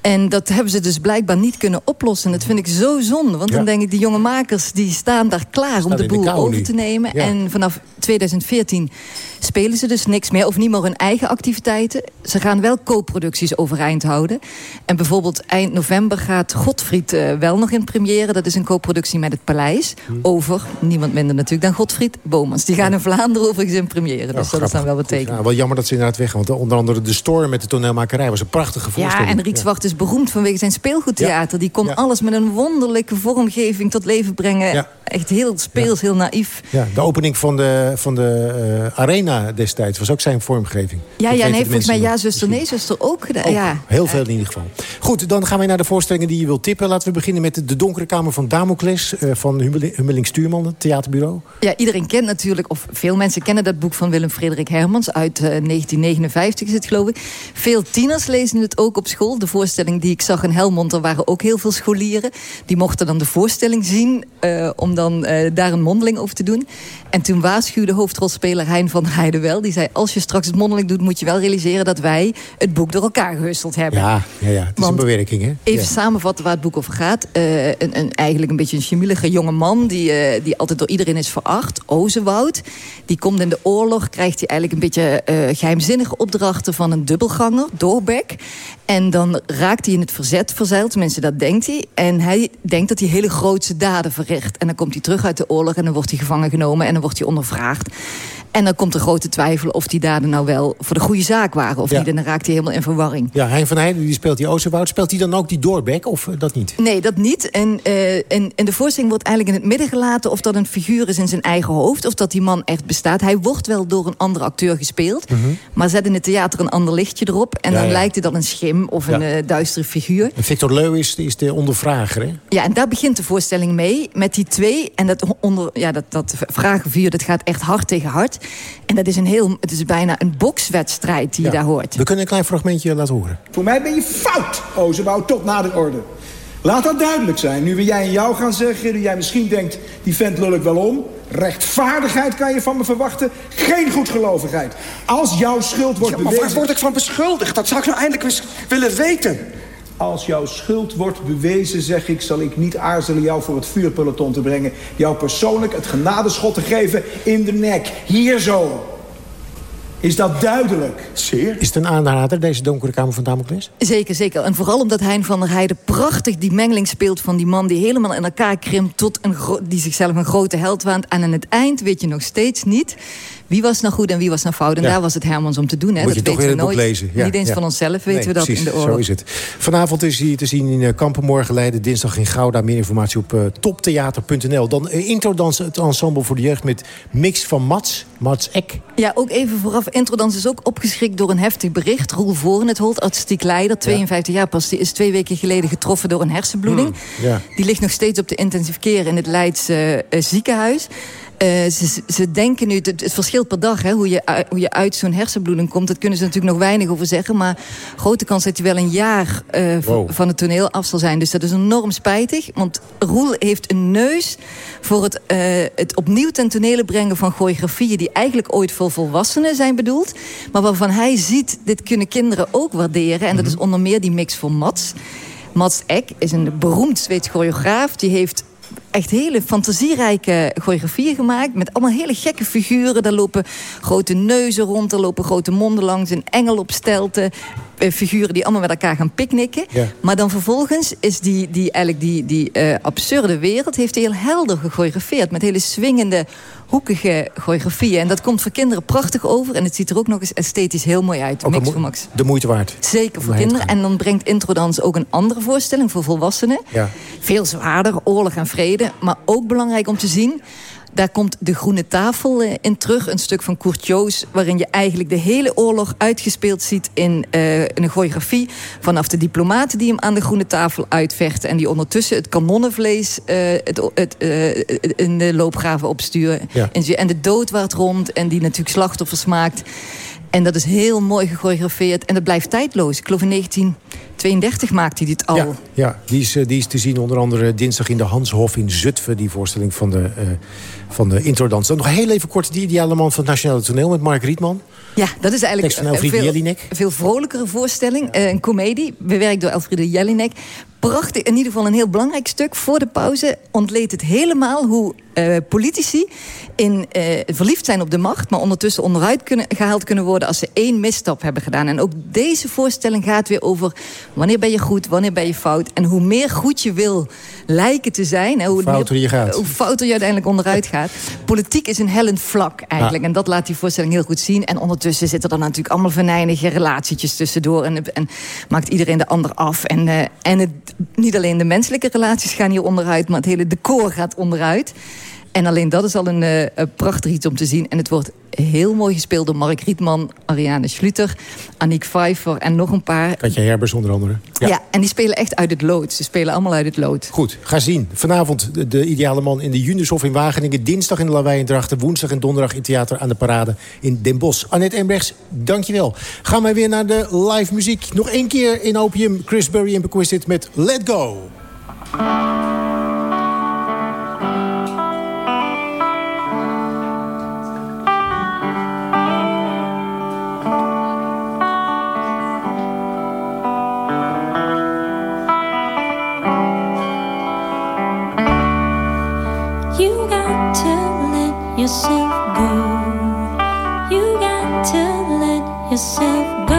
En dat hebben ze dus blijkbaar niet kunnen oplossen. Dat vind ik zo zonde. Want ja. dan denk ik, die jonge makers die staan daar klaar... Staan om de boel de over te nemen. Ja. En vanaf 2014 spelen ze dus niks meer. Of niet meer hun eigen activiteiten. Ze gaan wel co-producties overeind houden. En bijvoorbeeld eind november gaat Godfried uh, wel nog in première. Dat is een co-productie met het Paleis. Hm. Over, niemand minder natuurlijk dan Godfried Bomans. Die gaan in Vlaanderen overigens in première. Dus Oh, dat is dan wel betekenen. Ja, wel jammer dat ze inderdaad weggaan. Want onder andere de Storm met de toneelmakerij was een prachtige voorstelling. Ja, en Riek Zwart is beroemd vanwege zijn speelgoedtheater. Die kon Ja. alles met een wonderlijke vormgeving tot leven brengen. Echt heel speels, heel naïef. Ja, de opening van de, van de eh, arena destijds was ook zijn vormgeving. Ja, Dat ja en weten heeft de volgens mij Ja, zuster, nee, zuster ook gedaan. Ook, ja. Heel veel in ieder geval. Goed, dan gaan we naar de voorstellingen die je wilt tippen. Laten we beginnen met de Donkere Kamer van Damocles... eh, van Hummeling, Stuurman, het theaterbureau. Ja, iedereen kent natuurlijk, of veel mensen kennen dat boek van Willem Frederik Hermans uit eh, 1959 is het geloof ik. Veel tieners lezen het ook op school. De voorstelling die ik zag in Helmond, er waren ook heel veel scholieren. Die mochten dan de voorstelling zien eh, om dan eh, daar een mondeling over te doen. En toen waarschuwde hoofdrolspeler Hein van Heijden wel. Die zei, als je straks het mondeling doet, moet je wel realiseren dat wij het boek door elkaar gehusteld hebben. Ja, ja, ja. het is Want een bewerking, hè? Even Ja. samenvatten waar het boek over gaat. Eh, een, een, eigenlijk een beetje een chemielige jonge man... Die, eh, die altijd door iedereen is veracht. Ozenwoud. Die komt in de oorlog. Krijgt hij eigenlijk een beetje eh, geheimzinnige opdrachten... van een dubbelganger, Doorbek. En dan raakt hij in het verzet verzeild. Tenminste, dat denkt hij. En hij denkt dat hij hele grootse daden verricht. En dan komt hij terug uit de oorlog... en dan wordt hij gevangen genomen en dan wordt hij ondervraagd. En dan komt er grote twijfel of die daden nou wel voor de goede zaak waren... of Ja. niet. En dan raakt hij helemaal in verwarring. Ja, Hein van Heijden die speelt die Ozenwoud. Speelt hij dan ook die Doorbek of eh, dat niet? Nee, dat niet. En, eh, en, en de voorstelling wordt eigenlijk in het midden gelaten... of dat een figuur is in zijn eigen hoofd... of dat die man echt bestaat. Hij wordt wel door een andere acteur gespeeld... maar zet in het theater een ander lichtje erop... en Ja, dan ja. lijkt het dan een schim of een eh, duistere figuur. En Victor Leu is, is de ondervrager, hè? Ja, en daar begint de voorstelling mee, met die twee. En dat, onder, ja, dat, dat vragenvuur, dat gaat echt hard tegen hard. En dat is een heel, het is bijna een bokswedstrijd die je daar hoort. We kunnen een klein fragmentje laten horen. Voor mij ben je fout, Ozenbouw, tot na de orde. Laat dat duidelijk zijn. Nu we jij en jou gaan zeggen, nu jij misschien denkt... die vent lul ik wel om. Rechtvaardigheid kan je van me verwachten, geen goedgelovigheid. Als jouw schuld wordt ja, maar bewezen... waar word ik van beschuldigd? Dat zou ik nou eindelijk eens willen weten. Als jouw schuld wordt bewezen, zeg ik, zal ik niet aarzelen jou voor het vuurpeloton te brengen. Jou persoonlijk het genadeschot te geven in de nek. Hier zo. Is dat duidelijk? Zeer. Is het een aanrader, deze donkere kamer van Damocles? Zeker, zeker. En vooral omdat Hein van der Heijden prachtig die mengeling speelt... van die man die helemaal in elkaar krimpt... tot een die zichzelf een grote held waant. En aan het eind weet je nog steeds niet... wie was nou goed en wie was nou fout. En Ja. daar was het Hermans om te doen. Hè. Moet dat je toch weer we het nooit. lezen. Ja, niet eens ja. van onszelf weten Nee, we dat precies, in de oorlog. Zo is het. Vanavond is hij te zien in uh, Kampenmorgen Leiden. Dinsdag in Gouda. Meer informatie op uh, toptheater.nl. Dan uh, introdans het ensemble voor de jeugd met mix van Mats. Mats Ek. Ja, ook even vooraf. Introdans is ook opgeschrikt door een heftig bericht. Roel Voren, het Holt, artistiek leider, 52 jaar pas. Die is twee weken geleden getroffen door een hersenbloeding. Ja. Die ligt nog steeds op de intensive care in het Leidse uh, ziekenhuis. Uh, ze, ze, denken nu, het, het verschilt per dag, hè, hoe, je, uh, hoe je uit zo'n hersenbloeding komt. Dat kunnen ze natuurlijk nog weinig over zeggen. Maar grote kans dat hij wel een jaar uh, wow. van het toneel af zal zijn. Dus dat is enorm spijtig. Want Roel heeft een neus voor het, het opnieuw ten tonele brengen van choreografieën... die eigenlijk ooit voor volwassenen zijn bedoeld. Maar waarvan hij ziet, dit kunnen kinderen ook waarderen. En dat is onder meer die mix voor Mats. Mats Eck is een beroemd Zweeds choreograaf. Die heeft echt hele fantasierijke choreografieën gemaakt. Met allemaal hele gekke figuren. Daar lopen grote neuzen rond. Er lopen grote monden langs. Een engel op stelten. Uh, figuren die allemaal met elkaar gaan picknicken. Ja. Maar dan vervolgens is die, die, eigenlijk die, die uh, absurde wereld... heeft hij heel helder gechoreografeerd. Met hele swingende, hoekige choreografieën. En dat komt voor kinderen prachtig over. En het ziet er ook nog eens esthetisch heel mooi uit. Ook Mix voor Max. De moeite waard. Zeker voor kinderen. En dan brengt Introdans ook een andere voorstelling voor volwassenen. Ja. Veel zwaarder, oorlog en vrede. Maar ook belangrijk om te zien... Daar komt de Groene Tafel in terug. Een stuk van Kurt Joos. Waarin je eigenlijk de hele oorlog uitgespeeld ziet in, uh, in een choreografie. Vanaf de diplomaten die hem aan de Groene Tafel uitvechten. En die ondertussen het kanonnenvlees uh, het, het, uh, in de loopgraven opsturen. Ja. En de doodwaard rond. En die natuurlijk slachtoffers maakt. En dat is heel mooi gechoreografeerd. En dat blijft tijdloos. Ik geloof in 1932 maakte hij dit al. Ja, ja die, is, die is te zien onder andere dinsdag in de Hanshof in Zutphen. Die voorstelling van de, uh, van de introdans. Dan nog heel even kort de ideale man van het Nationale Toneel met Mark Rietman. Ja, dat is eigenlijk een veel, Jelinek. veel vrolijkere voorstelling. Een komedie, bewerkt door Elfriede Jelinek. Prachtig, in ieder geval een heel belangrijk stuk. Voor de pauze ontleed het helemaal hoe uh, politici in, uh, verliefd zijn op de macht... maar ondertussen onderuit kunnen, gehaald kunnen worden... als ze één misstap hebben gedaan. En ook deze voorstelling gaat weer over... wanneer ben je goed, wanneer ben je fout... en hoe meer goed je wil lijken te zijn... Hè, hoe fouter meer, je gaat. Hoe fouter je uiteindelijk onderuit gaat. Politiek is een hellend vlak eigenlijk. Ja. En dat laat die voorstelling heel goed zien. En ondertussen zitten er natuurlijk allemaal venijnige relatietjes tussendoor... en, en maakt iedereen de ander af. En, uh, en het, niet alleen de menselijke relaties gaan hier onderuit... maar het hele decor gaat onderuit. En alleen dat is al een, een prachtig iets om te zien. En het wordt heel mooi gespeeld door Mark Rietman, Ariane Schluter, Aniek Pfeiffer en nog een paar. Katja Herbers onder andere. Ja. ja. en die spelen echt uit het lood. Ze spelen allemaal uit het lood. Goed, ga zien. Vanavond de, de ideale man in de Junushof in Wageningen. Dinsdag in de Lawaai in Drachten. Woensdag en donderdag in Theater aan de Parade in Den Bosch. Annette Embrechts, dankjewel. Gaan wij weer naar de live muziek. Nog één keer in Opium. Chris Berry en Bequisted met Let Go. Yourself go. You got to let yourself go.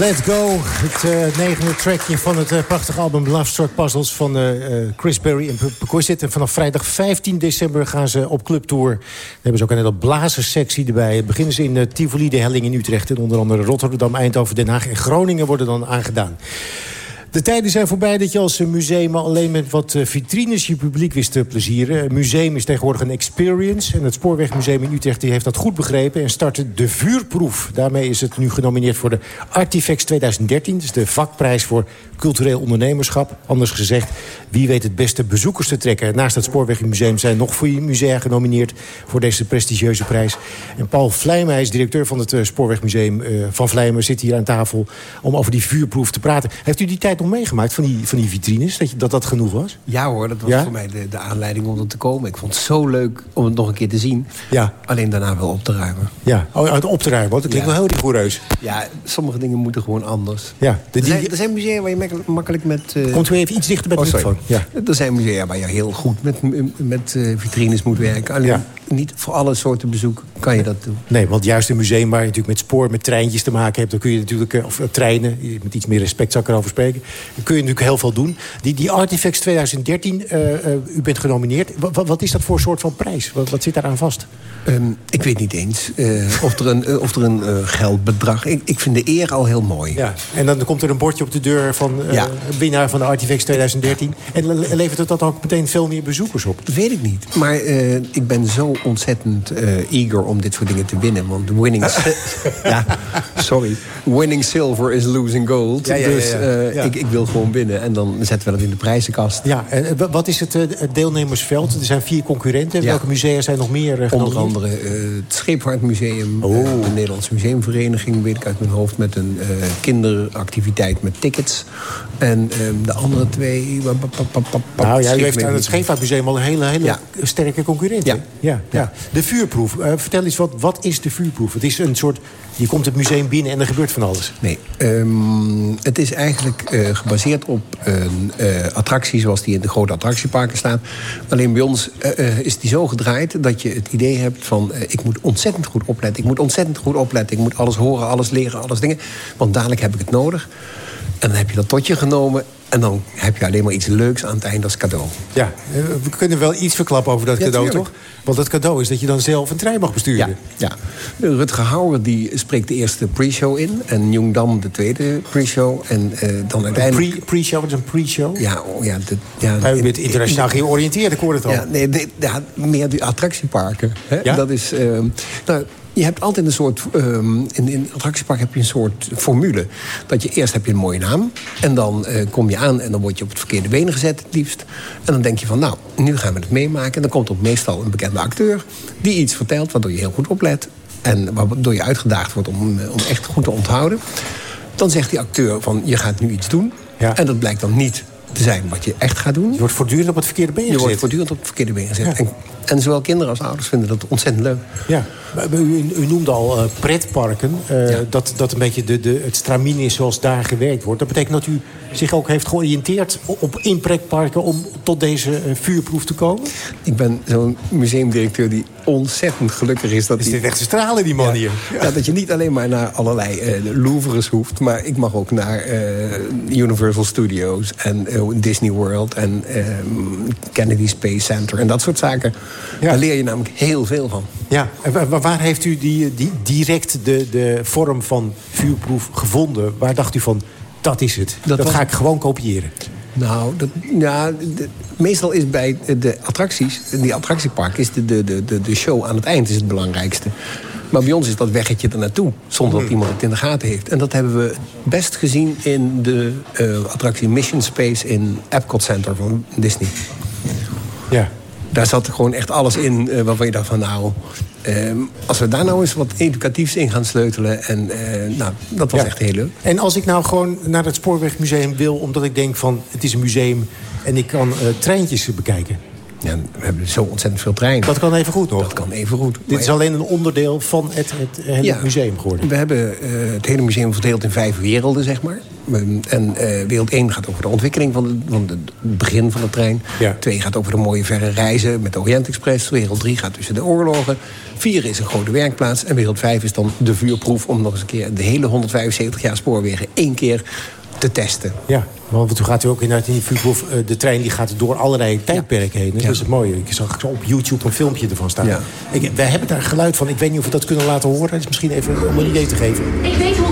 Let Go, het eh, negende trackje van het eh, prachtige album Love Struck Puzzles van eh, Chris Berry en Perquisite. En vanaf vrijdag 15 december gaan ze op clubtour. Dan hebben ze ook een hele blazerssectie erbij. Beginnen ze in Tivoli, de Helling in Utrecht en onder andere Rotterdam, Eindhoven, Den Haag en Groningen worden dan aangedaan. De tijden zijn voorbij dat je als museum alleen met wat eh, vitrines je publiek wist te plezieren. Een museum is tegenwoordig een experience. En het Spoorwegmuseum in Utrecht heeft dat goed begrepen... en startte de vuurproef. Daarmee is het nu genomineerd voor de Artifacts 2013. Dus de vakprijs voor cultureel ondernemerschap. Anders gezegd, wie weet het beste bezoekers te trekken. Naast het Spoorwegmuseum zijn nog vier musea genomineerd... voor deze prestigieuze prijs. En Paul Vlijmen, hij is directeur van het eh, Spoorwegmuseum eh, van Vlijmen... zit hier aan tafel om over die vuurproef te praten. Heeft u die tijd nog meegemaakt van die, van die vitrines? Dat, je, dat dat genoeg was? Ja hoor, dat was Ja? voor mij de, de aanleiding om er te komen. Ik vond het zo leuk om het nog een keer te zien. Ja. Alleen daarna wel op te ruimen. Ja, oh, uit op te ruimen. want Dat klinkt Ja. wel heel rigoureus. Ja, sommige dingen moeten gewoon anders. Ja, de er, zijn, er zijn musea waar je makkelijk, makkelijk met... eh, Komt u even iets dichter bij de oh, microfoon. Ja. Er zijn musea waar je heel goed met, met eh, vitrines moet werken. Alleen niet voor alle soorten bezoek kan je dat doen. Nee, want juist een museum waar je natuurlijk met spoor, met treintjes te maken hebt... dan kun je natuurlijk, eh, of treinen, met iets meer respect zou ik erover spreken... dan kun je natuurlijk heel veel doen. Die, die Artifacts 2013, eh, eh, u bent genomineerd. Wat, is dat voor soort van prijs? Wat, wat zit daaraan vast? Ehm, ik weet niet eens of er een, of er een geldbedrag... Ik, ik vind de eer al heel mooi. Ja, en dan komt er een bordje op de deur van Ja. winnaar van de Artifacts 2013. En le- levert het dat ook meteen veel meer bezoekers op? Dat weet ik niet. Maar eh, ik ben zo ontzettend eh, eager om dit soort dingen te winnen. Want winning... *laughs* ja, sorry. Winning silver is losing gold. Ja, ja, ja, dus eh. Ik, ik wil gewoon winnen. En dan zetten we dat in de prijzenkast. Ja, en eh, wa- wat is het, eh, deelnemersveld? Er zijn vier concurrenten. Welke musea zijn nog meer eh, Onder andere eh, het Scheepvaartmuseum. Oh. eh, de Nederlandse Museumvereniging, weet ik uit mijn hoofd. Met een eh, kinderactiviteit met tickets. En ehm, de andere twee... Nou ja, u heeft aan het niet. Scheepvaartmuseum al een hele, hele Ja. sterke concurrent. Ja. Ja, ja. De vuurproef. Eh, vertel eens, wat, wat is de vuurproef? Het is een soort... Je komt het museum binnen en er gebeurt van alles. Nee, ehm, het is eigenlijk eh, gebaseerd op een eh, attractie zoals die in de grote attractieparken staan. Alleen bij ons is die zo gedraaid dat je het idee hebt van... ik moet ontzettend goed opletten, ik moet ontzettend goed opletten... ik moet alles horen, alles leren, alles dingen, want dadelijk heb ik het nodig. En dan heb je dat tot je genomen en dan heb je alleen maar iets leuks aan het eind als cadeau. Ja, eh, we kunnen wel iets verklappen over dat Ja, cadeau, tuurlijk. toch? Want het cadeau is dat je dan zelf een trein mag besturen. Ja. Rutger Hauer die spreekt de eerste pre-show in. En Jung Dam de tweede pre-show. En eh, dan uiteindelijk... Pre- Pre-show, wat is een pre-show? Ja, oh, ja, de, ja, Maar u bent internationaal georiënteerd, ik hoor het al. Ja, nee, ja, meer die attractieparken. Hè? Ja? Dat is, ehm, nou, je hebt altijd een soort... ehm, in, in het attractiepark heb je een soort formule. Dat je eerst heb je een mooie naam. En dan eh, kom je aan en dan word je op het verkeerde been gezet het liefst. En dan denk je van, nou, nu gaan we het meemaken. En dan komt er meestal een bekende acteur... die iets vertelt, waardoor je heel goed oplet. En waardoor je uitgedaagd wordt om, eh, om echt goed te onthouden. Dan zegt die acteur van, je gaat nu iets doen. En dat blijkt dan niet te zijn wat je echt gaat doen. Je wordt voortdurend op het verkeerde been Je gezet. wordt voortdurend op het verkeerde been gezet. En, en zowel kinderen als ouders vinden dat ontzettend leuk. Ja, u, u noemde al eh, pretparken. eh, dat, dat een beetje de, de, het stramien is zoals daar gewerkt wordt. Dat betekent dat u zich ook heeft georiënteerd op in pretparken... om tot deze eh, vuurproef te komen? Ik ben zo'n museumdirecteur die ontzettend gelukkig is. Dat Is dit echt stralen, die man hier? Ja, dat je niet alleen maar naar allerlei Louvres hoeft... maar ik mag ook naar Universal Studios en Disney World... en eh, Kennedy Space Center en dat soort zaken. Daar leer je namelijk heel veel van. Ja, en wa- wa- waar heeft u die, die, direct de, de vorm van vuurproef gevonden? Waar dacht u van, dat is het. Dat, was- ga ik gewoon kopiëren. Nou, dat, ja, de- meestal is bij de attracties... die attractiepark is de, de, de, de- show aan het eind is het belangrijkste. Maar bij ons is dat weggetje er naartoe, zonder dat iemand het in de gaten heeft. En dat hebben we best gezien in de eh, attractie Mission Space... in Epcot Center van Disney. Ja. Daar zat gewoon echt alles in eh, waarvan je dacht van nou... ehm, als we daar nou eens wat educatiefs in gaan sleutelen... en eh, nou, dat was Ja. echt heel leuk. En als ik nou gewoon naar het Spoorwegmuseum wil... omdat ik denk van, het is een museum en ik kan eh, treintjes bekijken. Ja, we hebben zo ontzettend veel treinen. Dat kan even goed, nog. Dat kan even goed. Dit is alleen een onderdeel van het, het hele Ja. museum geworden. We hebben eh, het hele museum verdeeld in vijf werelden, zeg maar. En eh, wereld 1 gaat over de ontwikkeling van, de, van de- het begin van de trein. 2 gaat over de mooie verre reizen met de Orient Express. Wereld 3 gaat tussen de oorlogen. 4 is een grote werkplaats. En wereld 5 is dan de vuurproef... om nog eens een keer de hele 175 jaar spoorwegen één keer te testen. Ja, want toen gaat u ook inderdaad in die eh, de trein die gaat door allerlei tijdperken heen. Dat is het mooie. Ik zag op YouTube een filmpje ervan staan. Ja. Ik, wij hebben daar geluid van. Ik weet niet of we dat kunnen laten horen. Het is misschien even om een idee te geven. Ik weet hoe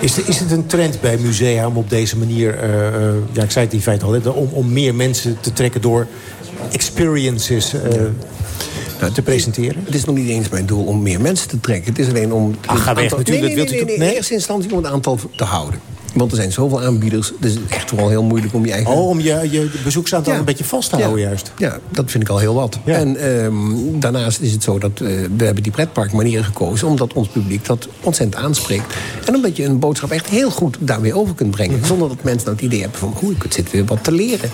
Is, de- is het een trend bij musea om op deze manier... eh, eh, ja, ik zei het in feite al, hè, om, om meer mensen te trekken door experiences eh, te presenteren? Het is nog niet eens mijn doel om meer mensen te trekken. Het is alleen om... Ach, ga weg aantal- natuurlijk, Nee, dat nee, wilt u nee, nee, nee? In eerste instantie om het aantal te houden. Want er zijn zoveel aanbieders. Dus het is echt wel heel moeilijk om je eigen... Oh, om je, je bezoeksaantal Ja. een beetje vast te Ja. houden juist. Ja, dat vind ik al heel wat. En ehm, daarnaast is het zo dat eh, we hebben die pretparkmanieren gekozen... omdat ons publiek dat ontzettend aanspreekt. En omdat je een boodschap echt heel goed daarmee over kunt brengen. Mhm. Zonder dat mensen nou het idee hebben van... oeh, ik zit weer wat te leren.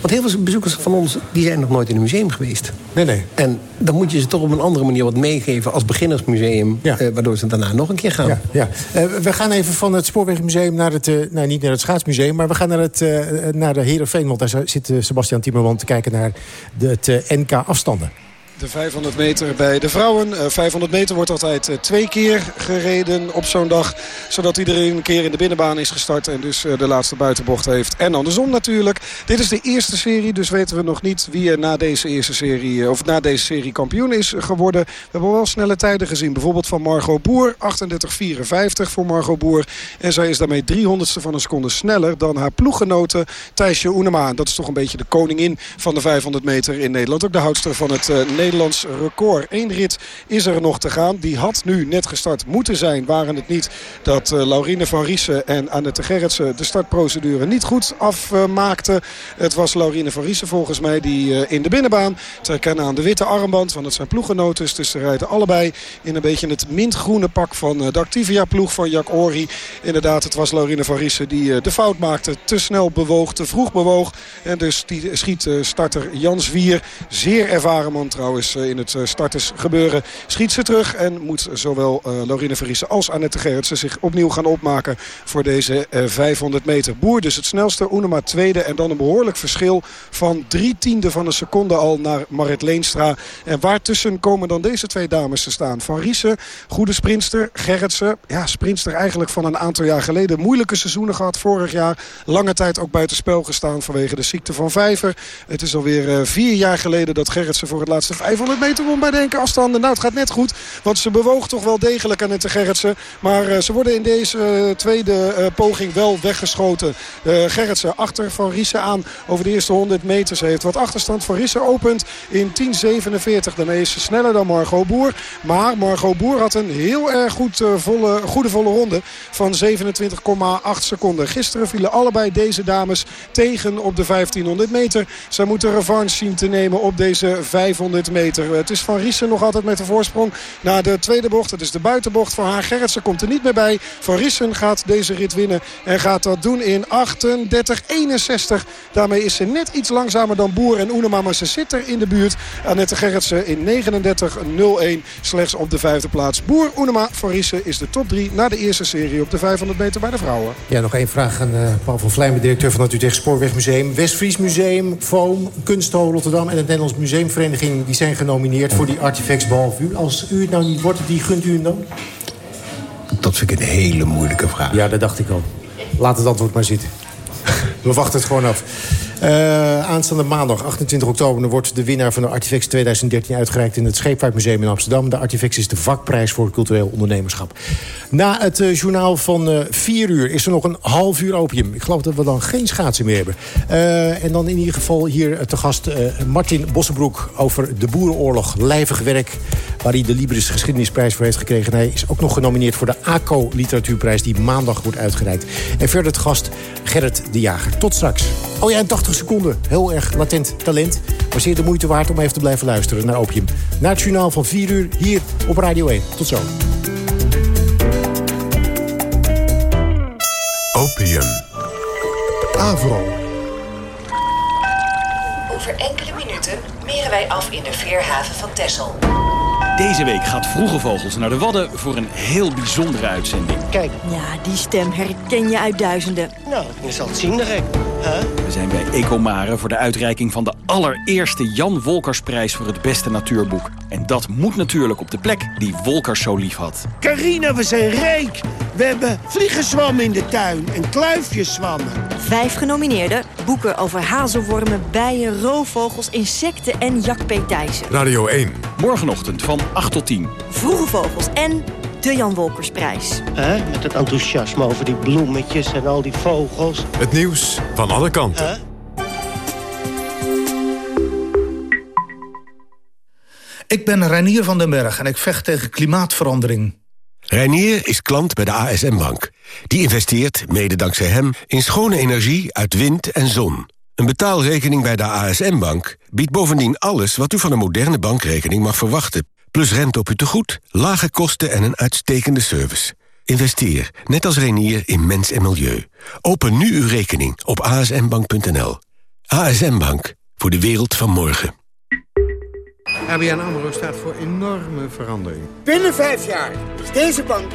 Want heel veel bezoekers van ons die zijn nog nooit in een museum geweest. Nee, nee. En dan moet je ze toch op een andere manier wat meegeven... als beginnersmuseum, eh, waardoor ze daarna nog een keer gaan. Ja, ja. Eh, we gaan even van het Spoorwegmuseum naar het... eh, niet naar het Schaatsmuseum, maar we gaan naar, het, eh, naar de Heerenveen. Want daar zit eh, Sebastian Timmerman te kijken naar de, het eh, NK afstanden. De 500 meter bij de vrouwen. Eh, 500 meter wordt altijd eh, twee keer gereden op zo'n dag. Zodat iedereen een keer in de binnenbaan is gestart. En dus eh, de laatste buitenbocht heeft. En andersom natuurlijk. Dit is de eerste serie. Dus weten we nog niet wie er na deze eerste serie. eh, Of na deze serie kampioen is geworden. We hebben wel snelle tijden gezien. Bijvoorbeeld van Margot Boer. 38,54 voor Margot Boer. En zij is daarmee 300ste van een seconde sneller dan haar ploeggenote Thijsje Oenema. Dat is toch een beetje de koningin van de 500 meter in Nederland. Ook de houdster van het eh, Nederlands record. Eén rit is er nog te gaan. Die had nu net gestart moeten zijn. Waren het niet dat eh, Laurine van Riesen en Annette Gerritsen de startprocedure niet goed afmaakten. het was Laurine van Riesen volgens mij die eh, in de binnenbaan te herkennen aan de witte armband. Want het zijn ploeggenotes. Dus ze rijden allebei in een beetje het mintgroene pak van eh, de Activia ploeg van Jack Ori. Inderdaad, het was Laurine van Riesen die de fout maakte. Te snel bewoog, te vroeg bewoog. En dus die schiet starter Jan Zwier. Zeer ervaren man trouwens eh, in het eh, startersgebeuren. Schiet ze terug en moet zowel eh Laurine van Riesen als Annette Gerritsen zich opnieuw gaan opmaken voor deze eh, 500 meter. Boer dus het snelste, Oenema tweede en dan een behoorlijk verschil van drie tiende van een seconde al naar Marit Leenstra. En waartussen komen dan deze twee dames te staan. Van Riesen, goede sprinster. Gerritsen, ja, sprinster eigenlijk van een aantal jaar geleden. Moeilijke seizoenen gehad vorig jaar. Lange tijd ook buitenspel gestaan vanwege de ziekte van Vijver. Het is alweer vier jaar geleden dat Gerritsen voor het laatste 500 meter om bij de enkele afstanden. Nou, het gaat net goed. Want ze bewoog toch wel degelijk aan het Gerritsen. Maar ze worden in deze tweede poging wel weggeschoten. Gerritsen achter Van Riesen aan over de eerste 100 meter. Ze heeft wat achterstand. Van Riesen opent in 10.47. Daarmee is ze sneller dan Margot Boer. Maar Margot Boer had een heel erg goed, volle, goede volle ronde van 27,8 seconden. Gisteren vielen allebei deze dames tegen op de 1500 meter. Zij moeten revanche zien te nemen op deze 500 meter. Het is Van Riesen nog altijd met de voorsprong na de tweede bocht. Het is de buitenbocht van haar. Gerritsen komt er niet meer bij. Van Riesen gaat deze rit winnen en gaat dat doen in 38-61. Daarmee is ze net iets langzamer dan Boer en Oenema. Maar ze zit er in de buurt. Annette Gerritsen in 39-01 slechts op de vijfde plaats. Boer, Oenema, Van Riesen is de top 3 na de eerste serie op de 500 meter bij de vrouwen. Ja, nog één vraag aan uh, Paul van Vlijmen, directeur van het Utrecht Spoorwegmuseum. Westfries Museum, Foam, Kunstho Rotterdam en het Nederlands Museumvereniging... die genomineerd voor die Artifacts behalve u. Als u het nou niet wordt, wie gunt u hem dan? Dat vind ik een hele moeilijke vraag. Ja, dat dacht ik al. Laat het antwoord maar zitten. We wachten het gewoon af. Uh, aanstaande maandag, 28 oktober, wordt de winnaar van de Artifex 2013 uitgereikt in het Scheepvaartmuseum in Amsterdam. De Artifex is de vakprijs voor cultureel ondernemerschap. Na het uh, journaal van uh, 4 uur is er nog een half uur opium. Ik geloof dat we dan geen schaatsen meer hebben. en dan in ieder geval hier te gast Martin Bossenbroek over de Boerenoorlog. Lijvig werk, waar hij de Libris Geschiedenisprijs voor heeft gekregen. hij is ook nog genomineerd voor de ACO Literatuurprijs die maandag wordt uitgereikt. En verder het gast Gerrit de Jager. Tot straks. Oh ja, en 80 seconden. Heel erg latent talent. Maar zeer de moeite waard om even te blijven luisteren naar Opium. Na het journaal van 4 uur hier op Radio 1. Tot zo. Opium. Avro. Over enkele minuten meren wij af in de veerhaven van Texel. Deze week gaat Vroege Vogels naar de Wadden voor een heel bijzondere uitzending. Kijk. Ja, die stem herken je uit duizenden. Nou, je zal het zien direct. Huh? We zijn bij Ecomare voor de uitreiking van de allereerste Jan Wolkersprijs voor het beste natuurboek. En dat moet natuurlijk op de plek die Wolkers zo lief had. Carina, we zijn rijk! We hebben vliegenzwammen in de tuin en kluifjeszwammen. Vijf genomineerden. Boeken over hazelwormen, bijen, roofvogels, insecten en jakpeetijzen. Radio 1. Morgenochtend van 8 tot 10. Vroege vogels en de Jan Wolkersprijs. Hè? Met het enthousiasme over die bloemetjes en al die vogels. Het nieuws van alle kanten. Ik ben Reinier van den Berg en ik vecht tegen klimaatverandering. Reinier is klant bij de ASM Bank. Die investeert, mede dankzij hem, in schone energie uit wind en zon. Een betaalrekening bij de ASM Bank biedt bovendien alles... wat u van een moderne bankrekening mag verwachten. Plus rente op uw tegoed, lage kosten en een uitstekende service. Investeer, net als Reinier, in mens en milieu. Open nu uw rekening op asmbank.nl. ASM Bank, voor de wereld van morgen. ABN AMRO staat voor enorme verandering. Binnen vijf jaar is deze bank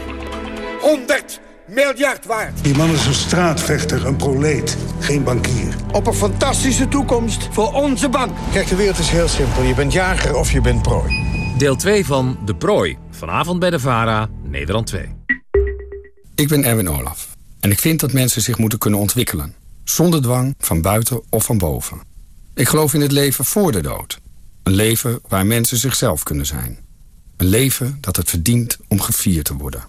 100 miljard waard. Die man is een straatvechter, een proleet, geen bankier. Op een fantastische toekomst voor onze bank. Kijk, de wereld is heel simpel. Je bent jager of je bent prooi. Deel 2 van De Prooi. Vanavond bij de VARA, Nederland 2. Ik ben Erwin Olaf. En ik vind dat mensen zich moeten kunnen ontwikkelen. Zonder dwang, van buiten of van boven. Ik geloof in het leven voor de dood. Een leven waar mensen zichzelf kunnen zijn. Een leven dat het verdient om gevierd te worden.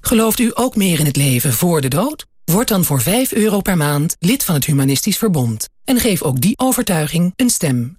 Gelooft u ook meer in het leven voor de dood? Word dan voor 5 euro per maand lid van het Humanistisch Verbond. En geef ook die overtuiging een stem.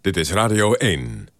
Dit is Radio 1.